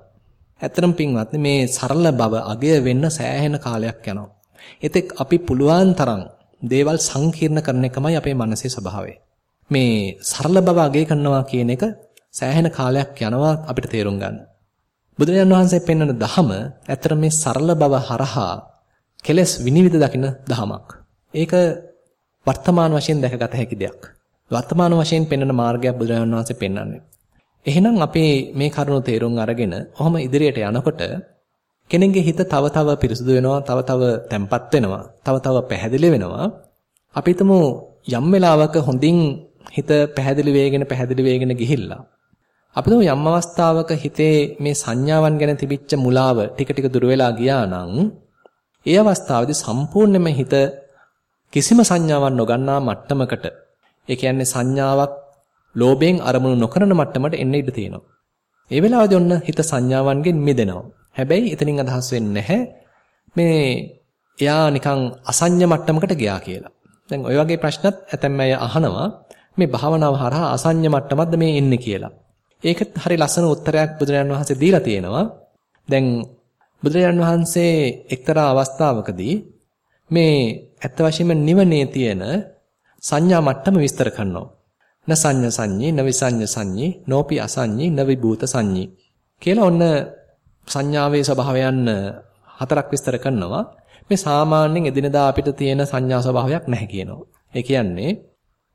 ඇත්තටම පින්වත්නි මේ සරල බව අගය වෙන්න සෑහෙන කාලයක් යනවා. එතෙක් අපි පුළුවන් තරම් දේවල් සංකීර්ණ කරන එකමයි අපේ මනසේ ස්වභාවය. මේ සරල බව අගය කරනවා කියන එක සෑහෙන කාලයක් යනවා අපිට තේරුම් ගන්න. බුදුරජාණන් වහන්සේ පෙන්වන ධහම ඇත්තට මේ සරල බව හරහා කෙලස් විනිවිද දකින ධමයක්. ඒක වර්තමාන වශයෙන් දැකගත හැකි දෙයක්. වර්තමාන වශයෙන් පෙන්වන මාර්ගයක් බුදුරජාණන් වහන්සේ පෙන්වන්නේ. එහෙනම් අපි මේ කරුණු තේරුම් අරගෙන ඔහොම ඉදිරියට යනකොට කෙනෙක්ගේ හිත තව තව පිරිසුදු වෙනවා, තව තව තැම්පත් වෙනවා, තව තව පැහැදිලි වෙනවා. අපි යම් වෙලාවක හොඳින් හිත පැහැදිලි වේගෙන පැහැදිලි වේගෙන ගිහිල්ලා අපි යම් අවස්ථාවක හිතේ මේ සංඥාවන් ගැන තිබිච්ච මුලාව ටික ටික දුර වෙලා ගියා නම් ඒ අවස්ථාවේදී සම්පූර්ණයෙන්ම හිත කිසිම සංඥාවක් නොගන්නා මට්ටමකට ඒ කියන්නේ සංඥාවක් ලෝභයෙන් අරමුණු නොකරන මට්ටමට එන්න ඉඩ තියෙනවා. ඒ වෙලාවේදී ඔන්න හිත සංඥාවන්ගෙන් මිදෙනවා. හැබැයි එතනින් අදහස් වෙන්නේ නැහැ මේ එයා නිකන් අසඤ්ඤ මට්ටමකට ගියා කියලා. දැන් ওই වගේ ප්‍රශ්නත් ඇතැම් අය අහනවා මේ භාවනාව හරහා අසඤ්ඤ මට්ටමක්ද මේ එන්නේ කියලා. ඒක හරි ලස්සන උත්තරයක් බුදුරජාණන් වහන්සේ දීලා තියෙනවා. දැන් බුදුරජාණන් වහන්සේ එක්තරා අවස්ථාවකදී මේ ඇත්ත වශයෙන්ම නිවනේ තියෙන සංඥා මට්ටම විස්තර කරනවා. න සංඤ සංඤී, න විසඤ්ඤ සංඤී, නෝපි අසඤ්ඤී, න විභූත සංඤී කියලා ඔන්න සංඥාවේ ස්වභාවයන් හතරක් විස්තර කරනවා. මේ සාමාන්‍යයෙන් එදිනදා අපිට තියෙන සංඥා ස්වභාවයක් නැහැ කියනවා. ඒ කියන්නේ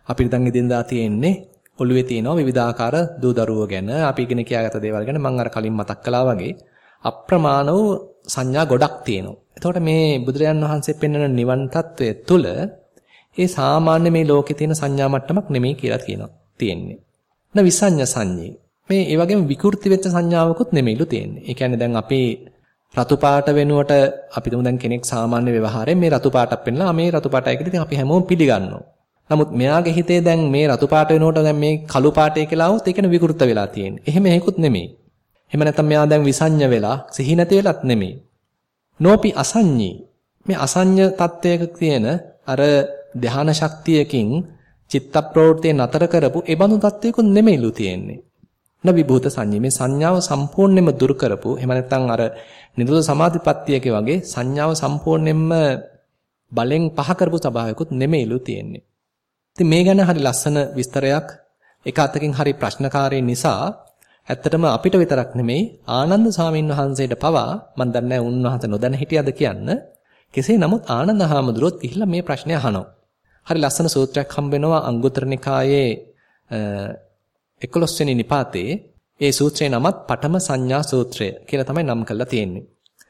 අපිට දැන් එදිනදා තියෙන්නේ ඔළුවේ තියෙනවා විවිධාකාර දූ දරුවෝ ගැන අපි ඉගෙන කියාගත දේවල් ගැන මම අර කලින් මතක් කළා වගේ අප්‍රමාණ වූ සංඥා ගොඩක් තියෙනවා. එතකොට මේ බුදුරජාන් වහන්සේ පෙන්වන නිවන් తත්වය තුළ ඒ සාමාන්‍ය මේ ලෝකේ තියෙන සංඥා මට්ටමක් නෙමෙයි කියලා කියනවා. තියෙන්නේ. න විසඤ්ඤ සංඤේ. මේ ඒ වගේම විකෘති වෙච්ච සංඥාවකුත් නෙමෙයිලු තියෙන්නේ. ඒ කියන්නේ දැන් අපේ රතු පාට වෙනුවට අපි තුමු දැන් කෙනෙක් සාමාන්‍ය ව්‍යවහාරයෙන් මේ රතු පාටක් පෙන්නලා මේ රතු පාටයි කියලා ඉතින් අපි හැමෝම පිළිගන්නවා. නමුත් මෙයාගේ හිතේ දැන් මේ රතු පාට වෙනකොට දැන් මේ කළු පාටේ කියලා આવුත් ඒක විකෘත වෙලා තියෙන්නේ. එහෙම හේකුත් නෙමෙයි. එහෙම නැත්නම් මෙයා දැන් විසඤ්ඤ වෙලා සිහි නැති වෙලත් නෙමෙයි. නෝපි අසඤ්ඤී. මේ අසඤ්ඤ තත්වයක තියෙන අර ධාන ශක්තියකින් චිත්ත ප්‍රවෘත්තිය නතර කරපු ඒ බඳු තත්වයකුත් නෙමෙයිලු තියෙන්නේ. න විභූත සංඤ්ඤේ මේ සංඥාව සම්පූර්ණයෙන්ම දුරු කරපු එහෙම නැත්නම් අර නිරෝධ සමාධිපත්තියකේ වගේ සංඥාව සම්පූර්ණයෙන්ම බලෙන් පහ කරපු ස්වභාවයකුත් නෙමෙයිලු තියෙන්නේ. ඉතින් මේ ගැන හරි ලස්සන විස්තරයක් එක අතකින් හරි ප්‍රශ්නකාරී නිසා ඇත්තටම අපිට විතරක් නෙමෙයි ආනන්ද සාමින් වහන්සේට පවා මම දන්නේ උන්වහන්සේ නොදැන හිටියද කියන්න කෙසේ නමුත් ආනන්ද හාමුදුරුවොත් ගිහිල්ලා මේ ප්‍රශ්නය අහනවා. හරි ලස්සන සූත්‍රයක් හම්බ වෙනවා අංගුත්තර නිකායේ 11 වෙනි නිපාතේ ඒ සූත්‍රේ නමත් පඨම සංඥා සූත්‍රය කියලා තමයි නම් කරලා තියෙන්නේ.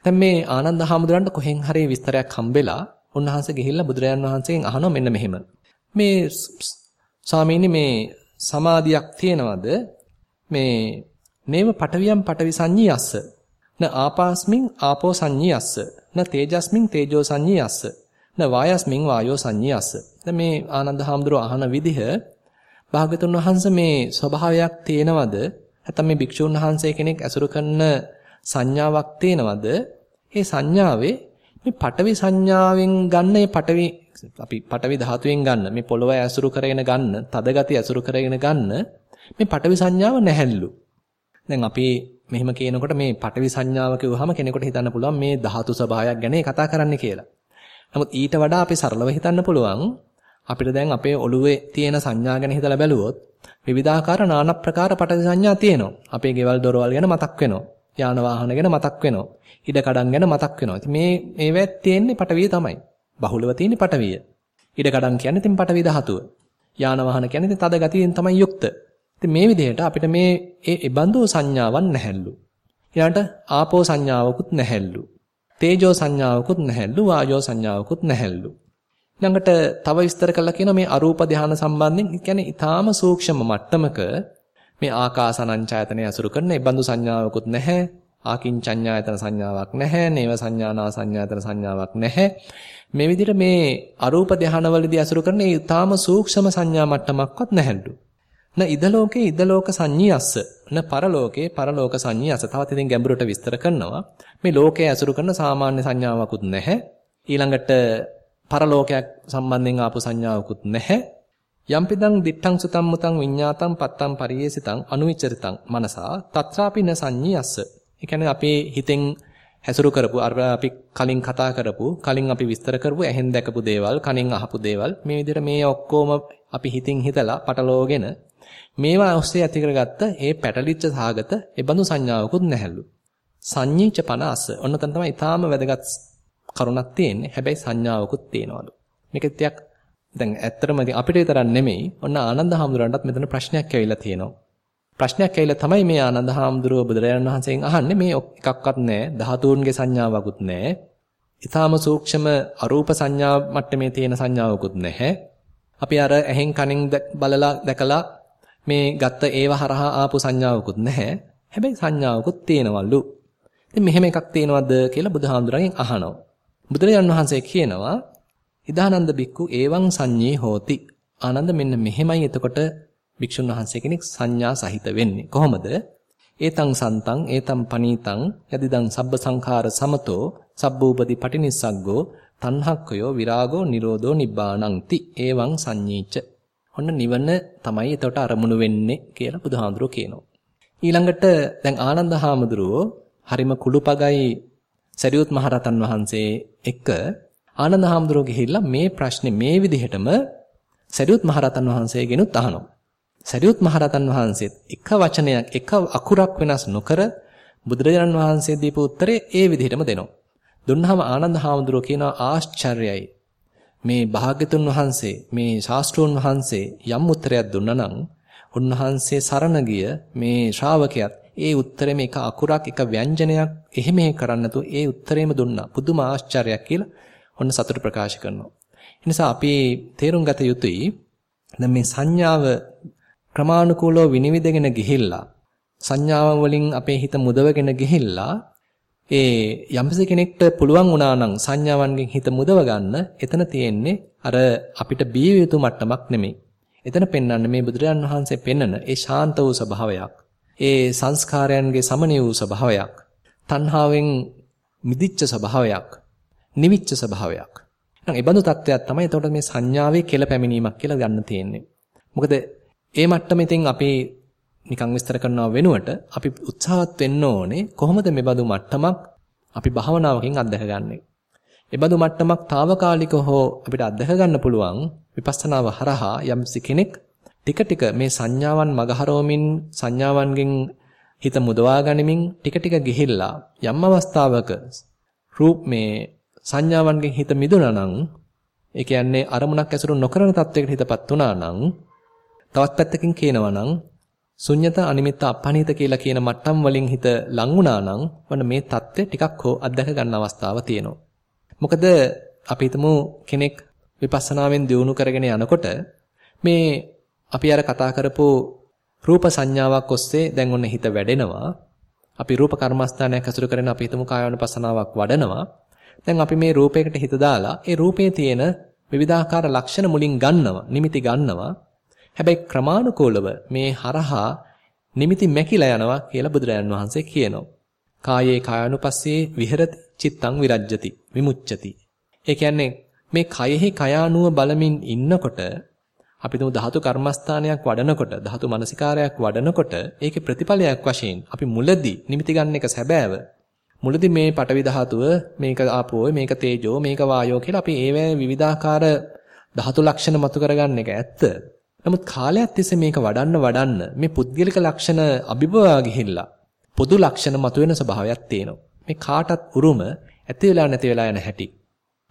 දැන් මේ ආනන්ද හාමුදුරන්ට කොහෙන් හරි විස්තරයක් හම්බෙලා උන්වහන්සේ ගිහිල්ලා බුදුරජාන් වහන්සේගෙන් අහනවා මෙන්න මෙහෙම. මේ ස්වාමීනි මේ සමාධියක් තියෙනවද? මේ නේව පටවියම් පටවි සංඤී අස්ස. න ආපාස්මින් ආපෝ සංඤී අස්ස. න තේජස්මින් තේජෝ සංඤී අස්ස. න වායස්මින් වායෝ සංඤී අස්ස. දැන් මේ ආනන්ද හාමුදුරුව අහන විදිහ භාග්‍යතුන් වහන්සේ මේ ස්වභාවයක් තියෙනවද? නැත්නම් මේ භික්ෂුන් වහන්සේ කෙනෙක් ඇසුරු කරන සංඥාවක් තියෙනවද? ඒ සංඥාවේ මේ පටවි සංඥාවෙන් ගන්න මේ පටවි අපි පටවි ධාතුවෙන් ගන්න මේ පොළව ඇසුරු කරගෙන ගන්න තද ගති ඇසුරු කරගෙන ගන්න මේ පටවි සංඥාව නැහැල්ලු. දැන් අපි මෙහෙම කියනකොට මේ පටවි සංඥාව කිව්වහම කෙනෙකුට හිතන්න පුළුවන් මේ ධාතු ස්වභාවයක් ගැන කතා කරන්න කියලා. නමුත් ඊට වඩා අපි සරලව හිතන්න පුළුවන් අපිට දැන් අපේ ඔළුවේ තියෙන සංඥා ගැන හිතලා බැලුවොත් විවිධාකාර নানা ප්‍රකාර පටවි සංඥා තියෙනවා. අපේ ගෙවල් දොරවල් ගැන මතක් වෙනවා. යාන වාහන ගැන මතක් වෙනවා. ඉඩ කඩම් ගැන මතක් වෙනවා. ඉතින් මේ මේවත් තියෙන්නේ පටවිය තමයි. බහුලව තියෙන්නේ පටවිය. ඉඩ කඩම් කියන්නේ ඉතින් පටවි ධාතුව. යාන වාහන කියන්නේ ඉතින් තද ගතියෙන් තමයි යුක්ත. ඉතින් මේ විදිහට අපිට මේ ඒ ඉබඳු සංඥාවක් නැහැලු. ඊළඟට ආපෝ සංඥාවකුත් නැහැලු. තේජෝ සංඥාවකුත් නැහැලු. වායෝ සංඥාවකුත් නැහැලු. ඊළඟට තව විස්තර කළා කියනවා මේ අරූප ධානය සම්බන්ධයෙන් කියන්නේ ඊටාම සූක්ෂම මට්ටමක මේ ආකාසානංචායතනය අසුරු කරන ඉබඳු සංඥාවකුත් නැහැ. ආකින්චඤ්ඤායතන සංඥාවක් නැහැ. නේව සංඥානා සංඥායතන සංඥාවක් නැහැ. මේ විදිහට මේ අරූප ධානවලදී අසුරු කරන ඒ ඊටාම සූක්ෂම සංඥා මට්ටමක්වත් නැහැලු. න ඉදලෝකේ ඉදලෝක සංඤීයස්ස න පරලෝකේ පරලෝක සංඤීයස්ස තවත් ඉතින් ගැඹුරට විස්තර කරනවා මේ ලෝකයේ අසුරු කරන සාමාන්‍ය සංඥාවකුත් නැහැ ඊළඟට පරලෝකයක් සම්බන්ධයෙන් ආපු සංඥාවකුත් නැහැ යම්පිදං දිත්තං සුතං මුතං විඤ්ඤාතං පත්තං පරියේසිතං අනුවිචරිතං මනසා තත්‍රාපි න සංඤීයස්ස ඒ කියන්නේ අපේ හිතෙන් හැසුරු කරපු අර අපි කලින් කතා කරපු කලින් අපි විස්තර කරපු ඇහෙන් දැකපු දේවල් කනින් අහපු දේවල් මේ විදිහට මේ ඔක්කොම අපි හිතින් හිතලා පටලෝගෙන මේවා ඔස්සේ ඇති කරගත්ත ඒ පැටලිච්ච සාගත ඒ බඳු සංඥාවකුත් නැහැලු. සංඤීච පන අස. ඔන්න තන තමයි ඊටාම වැදගත් කරුණක් තියෙන්නේ. හැබැයි සංඥාවකුත් තියෙනවලු. මේක ටිකක් දැන් ඇත්තටම අපිට විතරක් නෙමෙයි. ඔන්න ආනන්ද හාමුදුරන්ටත් මෙතන ප්‍රශ්නයක් ඇවිල්ලා තියෙනවා. ප්‍රශ්නයක් ඇවිල්ලා තමයි මේ ආනන්ද හාමුදුරුව බුදුරජාණන් වහන්සේගෙන් අහන්නේ මේ එකක්වත් නැහැ. ධාතුන්ගේ සංඥාවකුත් නැහැ. ඊටාම සූක්ෂම අරූප සංඥා මට්ටමේ තියෙන සංඥාවකුත් නැහැ. අපි අර ඇහෙන් කනෙන් බලලා දැකලා මේ ගත්ත ඒව හරහා ආපු සංඥාවකුත් නැහැ. හැබැයි සංඥාවකුත් තියෙනවලු. ඉතින් මෙහෙම එකක් තියෙනවද කියලා බුදුහාමුදුරන්ගෙන් අහනවා. බුදුරජාණන් වහන්සේ කියනවා ඉදානන්ද බික්කු ඒවං සංඤේ හෝති. ආනන්ද මෙන්න මෙහෙමයි එතකොට භික්ෂුන් වහන්සේ කෙනෙක් සංඥා සහිත වෙන්නේ. කොහොමද? ඒතං සන්තං ඒතං පනීතං යදිදං සබ්බ සංඛාර සමතෝ සබ්බූපති පටිනිස්සග්ගෝ තණ්හක්ඛයෝ විරාගෝ නිරෝධෝ නිබ්බාණං ති ඒවං සංඤීච ඔන්න නිවන තමයි එතකොට අරමුණු වෙන්නේ කියලා බුදුහාමුදුරුවෝ කියනවා. ඊළඟට දැන් ආනන්ද හාමුදුරුවෝ හරිම කුළුපගයි සරියුත් මහරතන් වහන්සේ එක්ක ආනන්ද හාමුදුරුවෝ ගිහිල්ලා මේ ප්‍රශ්නේ මේ විදිහටම සරියුත් මහරතන් වහන්සේගෙනුත් අහනවා. සරියුත් මහරතන් වහන්සේත් එක වචනයක් එක අකුරක් වෙනස් නොකර බුදුරජාණන් වහන්සේ දීපු උත්තරේ ඒ විදිහටම දෙනවා. දුන්නාම ආනන්ද හාමුදුරුවෝ කියනවා ආශ්චර්යයි. මේ භාග්‍යතුන් වහන්සේ මේ ශාස්ත්‍රෝන් වහන්සේ යම් උත්තරයක් දුන්නා නම් උන්වහන්සේ සරණ ගිය මේ ශ්‍රාවකයාත් ඒ උත්තරෙම එක අකුරක් එක ව්‍යංජනයක් එහෙම කරන්න ඒ උත්තරේම දුන්නා. පුදුම ආශ්චර්යයක් කියලා ඔන්න සතුට ප්‍රකාශ කරනවා. ඒ නිසා අපි තේරුම් ගත යුතුයි දැන් මේ සංඥාව ක්‍රමානුකූලව විනිවිදගෙන ගිහිල්ලා සංඥාවන් වලින් අපේ හිත මුදවගෙන ගිහිල්ලා ඒ යම්ස කෙනෙක්ට පුළුවන් වුණා නම් සංඥාවන්ගෙන් හිත මුදව ගන්න එතන තියෙන්නේ අර අපිට බිය යුතු මට්ටමක් නෙමෙයි. එතන පෙන්වන්නේ මේ බුදුරජාන් වහන්සේ පෙන්නන ඒ ශාන්ත වූ ස්වභාවයක්. ඒ සංස්කාරයන්ගේ සමනය වූ ස්වභාවයක්. තණ්හාවෙන් මිදිච්ච ස්වභාවයක්. නිවිච්ච ස්වභාවයක්. එහෙනම් ඒ බඳු තත්ත්වයක් තමයි එතකොට මේ සංඥාවේ කෙල පැමිණීමක් කියලා ගන්න තියෙන්නේ. මොකද ඒ මට්ටමේ ඉතින් අපි නිකන් විස්තර කරනව වෙනුවට අපි උත්සාහත් වෙන්න ඕනේ කොහොමද මේ බඳු මට්ටමක් අපි භාවනාවකින් අත්දැකගන්නේ. ඒ බඳු මට්ටමක් తాවකාලිකව හෝ අපිට අත්දැක ගන්න පුළුවන් විපස්සනාව හරහා යම්සි කෙනෙක් ටික ටික මේ සංඥාවන් මගහරවමින් සංඥාවන්ගෙන් හිත මුදවා ගනිමින් ටික ටික ගිහිල්ලා යම් අවස්ථාවක රූප මේ සංඥාවන්ගෙන් හිත මිදුණා නම් ඒ කියන්නේ අරමුණක් ඇසුරු නොකරන තත්වයකට හිතපත් වුණා නම් තවත් පැත්තකින් කියනවා නම් ශුන්්‍යත අනිමිත්ත අපහනිත කියලා කියන මට්ටම් වලින් හිත ලං වුණා නම් වන්න මේ தත්ත්වය ටිකක් හෝ අත්දැක ගන්න අවස්ථාව තියෙනවා. මොකද අපි හිතමු කෙනෙක් විපස්සනාවෙන් දියුණු කරගෙන යනකොට මේ අපි අර කතා කරපු රූප සංඥාවක් ඔස්සේ දැන් ඔන්න හිත වැඩෙනවා. අපි රූප කර්මස්ථානයක් ඇසුරු කරගෙන අපි හිතමු කායानुපසනාවක් වඩනවා. දැන් අපි මේ රූපයකට හිත දාලා ඒ රූපයේ තියෙන විවිධාකාර ලක්ෂණ මුලින් ගන්නවා, නිමිති ගන්නවා. හැබැයි ක්‍රමානුකූලව මේ හරහා නිමිති මැකිලා යනවා කියලා බුදුරජාන් වහන්සේ කියනවා. කායේ කායानुපස්සේ විහෙරති චිත්තං විරජ්‍යති විමුච්ඡති. ඒ කියන්නේ මේ කයෙහි කයානුව බලමින් ඉන්නකොට අපි තුමු ධාතු කර්මස්ථානයක් වඩනකොට ධාතු මනසිකාරයක් වඩනකොට ඒකේ ප්‍රතිඵලයක් වශයෙන් අපි මුලදී නිමිති ගන්න එක සැබෑව මුලදී මේ පටවි ධාතුව මේක ආපෝය මේක තේජෝ මේක වායෝ කියලා අපි ඒවැ විවිධාකාර ධාතු ලක්ෂණ මතු කරගන්න එක ඇත්ත. නමුත් කාලයක් තිස්සේ මේක වඩන්න වඩන්න මේ පුද්ගලික ලක්ෂණ අභිභවා ගිහිල්ලා පොදු ලක්ෂණ මතුවෙන ස්වභාවයක් තියෙනවා. මේ කාටත් උරුම ඇති වෙලා නැති වෙලා යන හැටි.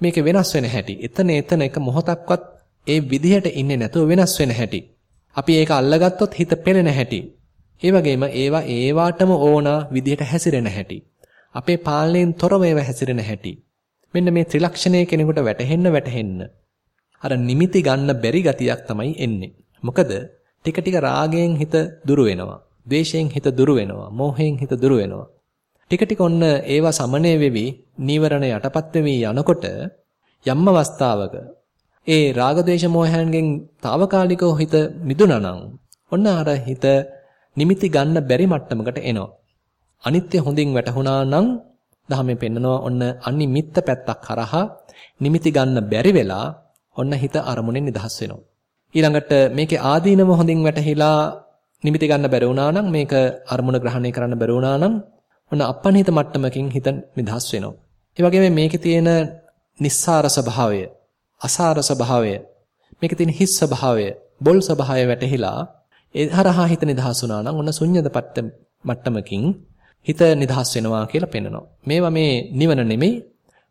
මේක වෙනස් වෙන හැටි. එතන එතන එක මොහොතක්වත් ඒ විදිහට ඉන්නේ නැතුව වෙනස් වෙන හැටි. අපි ඒක අල්ලගත්තොත් හිත පෙළෙන හැටි. ඒ වගේම ඒවා ඒවාටම ඕන විදිහට හැසිරෙන හැටි. අපේ පාලනයෙන් තොරව ඒවා හැසිරෙන හැටි. මෙන්න මේ ත්‍රිලක්ෂණයේ කෙනෙකුට වැටහෙන්න වැටහෙන්න අර නිමිති ගන්න බැරි ගතියක් තමයි එන්නේ. මොකද ටික ටික රාගයෙන් හිත දුරු වෙනවා. ද්වේෂයෙන් හිත දුරු වෙනවා. මෝහයෙන් හිත දුරු වෙනවා. ටික ටික ඔන්න ඒවා සමනය වෙවි නීවරණ යටපත් වෙවි යනකොට යම් අවස්ථාවක ඒ රාග දේශ මොහයන්ගෙන් తాවකාලිකව හිත මිදුණා නම් ඔන්න අර හිත නිමිති ගන්න බැරි මට්ටමකට එනවා. අනිත්‍ය හොඳින් වැටහුණා නම් දහමේ පෙන්නනවා ඔන්න අනිමිත්ත පැත්තක් කරහා නිමිති ගන්න බැරි වෙලා ඔන්න හිත අරමුණෙන් නිදහස් වෙනවා. ඊළඟට මේකේ ආදීනව හොඳින් වැටහිලා නිමිති ගන්න බැරි වුණා නම් මේක අරමුණ ග්‍රහණය කරන්න බැරි වුණා නම් ඔන්න අපනිත මට්ටමකින් හිත නිදහස් වෙනවා. ඒ වගේම මේකේ තියෙන නිස්සාර ස්වභාවය අසාර ස්වභාවය මේකේ තියෙන හිස් ස්වභාවය බොල් ස්වභාවය වැටහිලා ඒ හරහා හිත නිදහස් වුණා නම් ඔන්න ශුන්‍යද මට්ටමකින් හිත නිදහස් වෙනවා කියලා පෙන්නනවා. මේවා මේ නිවන නෙමෙයි.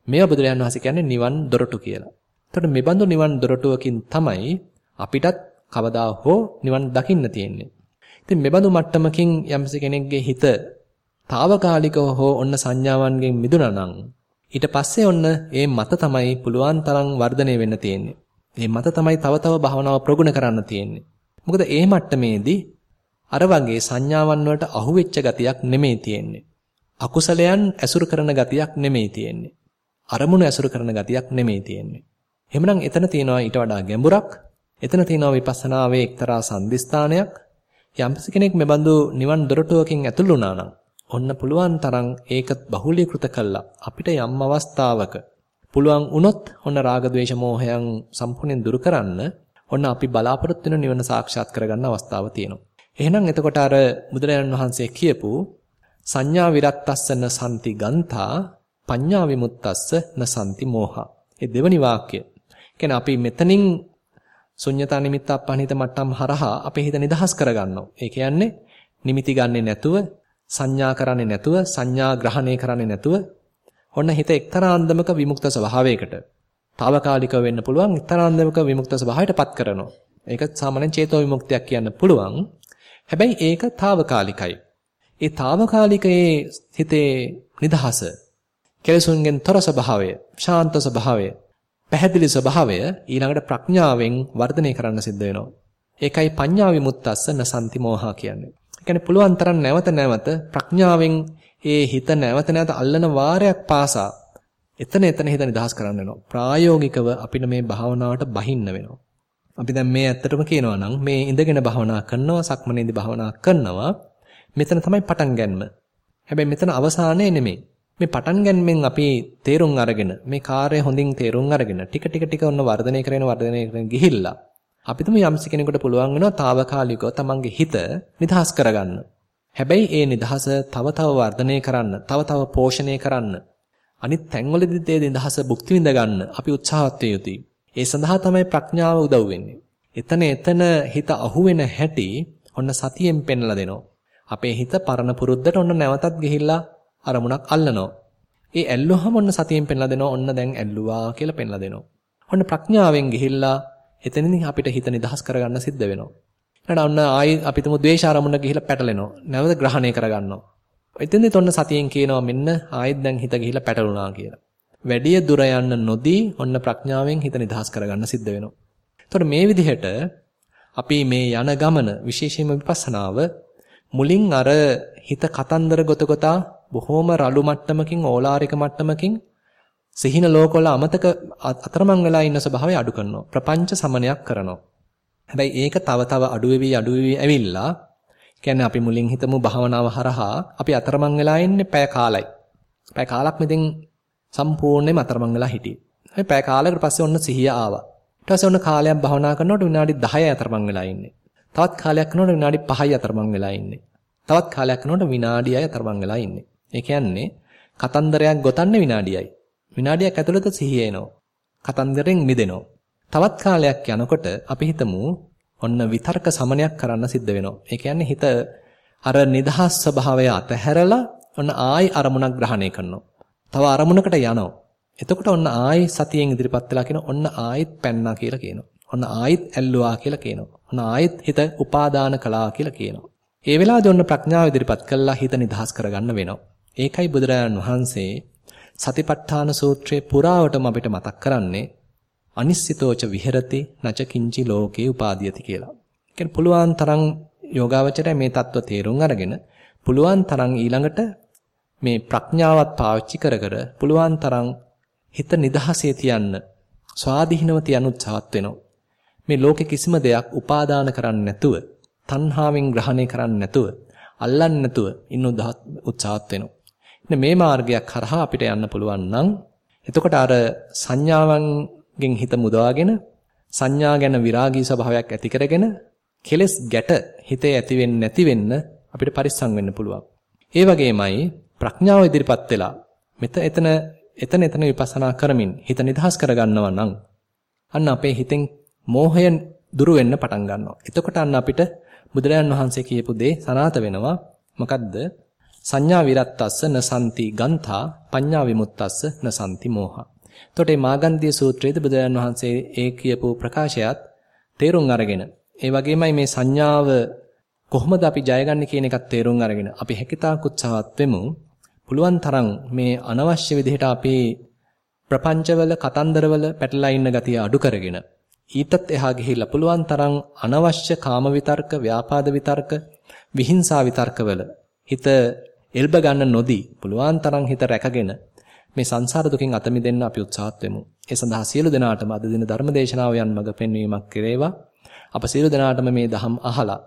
මේවා බුදුරජාන් වහන්සේ කියන්නේ නිවන් දොරටු කියලා. එතකොට මේ බඳු නිවන් දොරටුවකින් තමයි අපිටත් කවදා හෝ නිවන් දකින්න තියෙන්නේ. ඉතින් මේ බඳු මට්ටමකින් යම්ස කෙනෙක්ගේ හිත తాවකාලිකව හෝ ඔන්න සංඥාවන්ගෙන් මිදුණා නම් ඊට පස්සේ ඔන්න ඒ මත තමයි පුළුවන් තරම් වර්ධනය වෙන්න තියෙන්නේ. මේ මත තමයි තව තව භවනාව ප්‍රගුණ කරන්න තියෙන්නේ. මොකද ඒ මට්ටමේදී අර වගේ සංඥාවන් වලට අහුවෙච්ච ගතියක් නෙමෙයි තියෙන්නේ. අකුසලයන් ඇසුරු කරන ගතියක් නෙමෙයි තියෙන්නේ. අරමුණු ඇසුරු කරන ගතියක් නෙමෙයි තියෙන්නේ. එහෙමනම් එතන තියෙනවා ඊට වඩා ගැඹුරක්. එතන තියෙනවා විපස්සනාවේ එක්තරා සම්දිස්ථානයක්. යම්කිසි කෙනෙක් මෙබඳු නිවන් දොරටුවකින් ඇතුළු වුණා නම් ඔන්න පුළුවන් තරම් ඒක බහුලීකృత කළා. අපිට යම් අවස්ථාවක පුළුවන් වුණොත් ඔන්න රාග ద్వේෂ මෝහයන් සම්පූර්ණයෙන් දුරු කරන්න ඔන්න අපි බලාපොරොත්තු වෙන නිවන සාක්ෂාත් කරගන්න අවස්ථාව තියෙනවා. එහෙනම් එතකොට අර බුදුරජාණන් වහන්සේ කියපු සංඥා විරක්තස්සන සම්ති ගන්තා පඤ්ඤා විමුක්තස්ස නසන්ති මෝහා. ඒ දෙවනි වාක්‍යය. කියන්නේ අපි මෙතනින් ශුන්‍යතා නිමිත්ත අපහනිත මට්ටම් හරහා අපේ හිත නිදහස් කරගන්නවා. ඒ කියන්නේ නිමිති ගන්නෙ නැතුව, සංඥා කරන්නේ නැතුව, සංඥා ග්‍රහණය කරන්නේ නැතුව ඔන්න හිත එක්තරා අන්දමක විමුක්ත ස්වභාවයකට తాවකාලිකව වෙන්න පුළුවන් එක්තරා අන්දමක විමුක්ත ස්වභාවයටපත් කරනවා. ඒක සාමාන්‍යයෙන් චේතෝ විමුක්තියක් කියන්න පුළුවන්. හැබැයි ඒක తాවකාලිකයි. ඒ తాවකාලිකයේ හිතේ නිදහස කෙලසුන්ගෙන් තොර ස්වභාවය, ශාන්ත ස්වභාවය පැහැදිලි ස්වභාවය ඊළඟට ප්‍රඥාවෙන් වර්ධනය කරන්න සිද්ධ වෙනවා. ඒකයි පඤ්ඤා විමුක්තස්ස නසන්ති මෝහා කියන්නේ. කියන්නේ පුළුවන් තරම් නැවත නැවත ප්‍රඥාවෙන් ඒ හිත නැවත නැවත අල්ලන වාරයක් පාසා එතන එතන හිත නිදහස් කරන්න වෙනවා. ප්‍රායෝගිකව අපිට මේ භාවනාවට බහින්න වෙනවා. අපි දැන් මේ ඇත්තටම කියනවා නම් මේ ඉඳගෙන භාවනා කරනවා, සක්මනේදී භාවනා කරනවා. මෙතන තමයි පටන් ගන්නම. හැබැයි මෙතන අවසානයේ නෙමෙයි. මේ පටන් ගැනීමෙන් අපි තේරුම් අරගෙන මේ කාර්යය හොඳින් තේරුම් අරගෙන ටික ටික ටික ඔන්න වර්ධනය කරගෙන වර්ධනය කරගෙන ගිහිල්ලා අපි තුමු යම්සි කෙනෙකුට පුළුවන් වෙනවා తాවකාලිකව තමන්ගේ හිත නිදහස් කරගන්න. හැබැයි ඒ නිදහස තව තව වර්ධනය කරන්න, තව තව පෝෂණය කරන්න, අනිත් තැන්වලදී ඒ නිදහස භුක්ති විඳ ගන්න අපි උත්සාහත් යුතුයි. ඒ සඳහා තමයි ප්‍රඥාව උදව් වෙන්නේ. එතන එතන හිත අහුවෙන හැටි ඔන්න සතියෙන් පෙන්ලා දෙනවා. අපේ හිත පරණ පුරුද්දට ඔන්න නැවතත් ගිහිල්ලා අරමුණක් අල්ලනවා. ඒ ඇල්ලුවහම ඔන්න සතියෙන් පෙන්ලා දෙනවා. ඔන්න දැන් ඇල්ලුවා කියලා පෙන්ලා දෙනවා. ඔන්න ප්‍රඥාවෙන් ගිහිල්ලා එතනින් අපිට හිත නිදහස් කරගන්න සිද්ධ වෙනවා. ඊට ඔන්න ආයි අපි තුමු ද්වේෂ ආරමුණ ගිහිල්ලා පැටලෙනවා. නැවත ග්‍රහණය කරගන්නවා. එතෙන්දිත් ඔන්න සතියෙන් කියනවා මෙන්න ආයෙත් දැන් හිත ගිහිල්ලා පැටලුණා කියලා. වැඩි දුර යන්න නොදී ඔන්න ප්‍රඥාවෙන් හිත නිදහස් කරගන්න සිද්ධ වෙනවා. එතකොට මේ විදිහට අපි මේ යන ගමන විශේෂයෙන්ම විපස්සනාව මුලින් අර හිත කතන්දර ගොත ගොතා බොහොම රළු මට්ටමකින් ඕලාරික මට්ටමකින් සිහින ලෝකවල අමතක අතරමං වෙලා ඉන්න ස්වභාවය අඩු කරනවා. ප්‍රපංච සමනයක් කරනවා. හැබැයි ඒක තව තව අඩු වෙවි අඩු වෙවි ඇවිල්ලා කියන්නේ අපි මුලින් හිතමු භාවනාව හරහා අපි අතරමං වෙලා ඉන්නේ පැය කාලයි. පැය කාලක් මෙතෙන් සම්පූර්ණයෙන්ම අතරමං වෙලා හිටියේ. හැබැයි පැය කාලයකට පස්සේ ඔන්න සිහිය ආවා. ඊට පස්සේ ඔන්න කාලයක් භාවනා කරනකොට විනාඩි 10යි අතරමං වෙලා ඉන්නේ. තවත් කාලයක් කරනකොට විනාඩි 5යි අතරමං වෙලා ඉන්නේ. තවත් කාලයක් කරනකොට විනාඩියයි අතරමං වෙලා ඉන්නේ. ඒ කියන්නේ කතන්දරයක් ගොතන්නේ විනාඩියයි. විනාඩියක් ඇතුළත සිහිය එනවා. කතන්දරෙන් මිදෙනවා. තවත් කාලයක් යනකොට අපි හිතමු ඔන්න විතර්ක සමනයක් කරන්න සිද්ධ වෙනවා. ඒ කියන්නේ හිත අර නිදහස් ස්වභාවය අතහැරලා ඔන්න ආයි අරමුණක් ග්‍රහණය කරනවා. තව අරමුණකට යනවා. එතකොට ඔන්න ආයි සතියෙන් ඉදිරිපත් වෙලා කියන ඔන්න ආයිත් පැන්නා කියලා කියනවා. ඔන්න ආයිත් ඇල්ලුවා කියලා කියනවා. ඔන්න ආයිත් හිත උපාදාන කළා කියලා කියනවා. ඒ වෙලාවේදී ඔන්න ප්‍රඥාව ඉදිරිපත් කළා හිත නිදහස් කරගන්න වෙනවා. ඒකයි බුදුරජාණන් වහන්සේ සතිපට්ඨාන සූත්‍රයේ පුරාවටම අපිට මතක් කරන්නේ අනිස්සිතෝච විහෙරති නච කිංචි ලෝකේ උපාදීයති කියලා. කියන්නේ පුලුවන් තරම් යෝගාවචරය මේ தত্ত্ব තේරුම් අරගෙන පුලුවන් තරම් ඊළඟට මේ ප්‍රඥාවත් පාවිච්චි කර කර පුලුවන් තරම් හිත නිදහසේ තියන්න ස්වාධීනව තියන උත්සාහත් වෙනවා. මේ ලෝකේ කිසිම දෙයක් උපාදාන කරන්නේ නැතුව, තණ්හාවෙන් ග්‍රහණය කරන්නේ නැතුව, අල්ලන්නේ නැතුව ඉන්න උත්සාහත් වෙනවා. මේ මාර්ගයක් කරහා අපිට යන්න පුළුවන් නම් එතකොට අර සංඥාවන්ගෙන් හිත මුදවාගෙන සංඥා ගැන විරාගී ස්වභාවයක් ඇති කරගෙන කෙලස් ගැට හිතේ ඇති වෙන්නේ නැති වෙන්න අපිට පරිස්සම් වෙන්න පුළුවන්. ඒ වගේමයි ප්‍රඥාව ඉදිරිපත් වෙලා මෙත එතන එතන එතන විපස්සනා කරමින් හිත නිදහස් කරගන්නවා නම් අන්න අපේ හිතෙන් මෝහය දුරු වෙන්න පටන් ගන්නවා. එතකොට අන්න අපිට බුදුරජාන් වහන්සේ කියපු දේ සනාත වෙනවා. මොකද්ද? සංඥා විරත්තස්ස නසන්ති ගන්ථා පඤ්ඤා විමුක්තස්ස නසන්ති මෝහා. එතකොට මේ මාගන්ධිය සූත්‍රයේදී බුදුරජාන් වහන්සේ ඒ කියපු ප්‍රකාශයත් තේරුම් අරගෙන ඒ වගේමයි මේ සංඥාව කොහොමද අපි ජයගන්නේ කියන එකත් තේරුම් අරගෙන අපි හැකිතාක් උත්සාහවත් වෙමු. පුළුවන් තරම් මේ අනවශ්‍ය විදිහට අපේ ප්‍රපංචවල කතන්දරවල පැටලලා ඉන්න ගතිය අඩු කරගෙන ඊටත් එහා ගිහිල්ලා පුළුවන් තරම් අනවශ්‍ය කාම විතර්ක, ව්‍යාපාද විතර්ක, විහිංසා විතර්කවල හිත එල්බ ගන්න නොදී පුළුවන් තරම් හිත රැකගෙන මේ සංසාර දුකින් අත මිදෙන්න අපි උත්සාහත් වෙමු. ඒ සඳහා සියලු දෙනාටම අද දින ධර්ම දේශනාව යන මඟ පෙන්වීමක් කෙරේවා. අප සියලු දෙනාටම මේ දහම් අහලා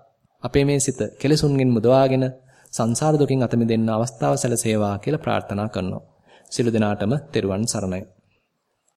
අපේ මේ සිත කෙලෙසුන්ගෙන් මුදවාගෙන සංසාර දුකින් අත මිදෙන්න අවස්ථාව සැලසේවා කියලා ප්‍රාර්ථනා කරනවා. සියලු දෙනාටම තෙරුවන් සරණයි.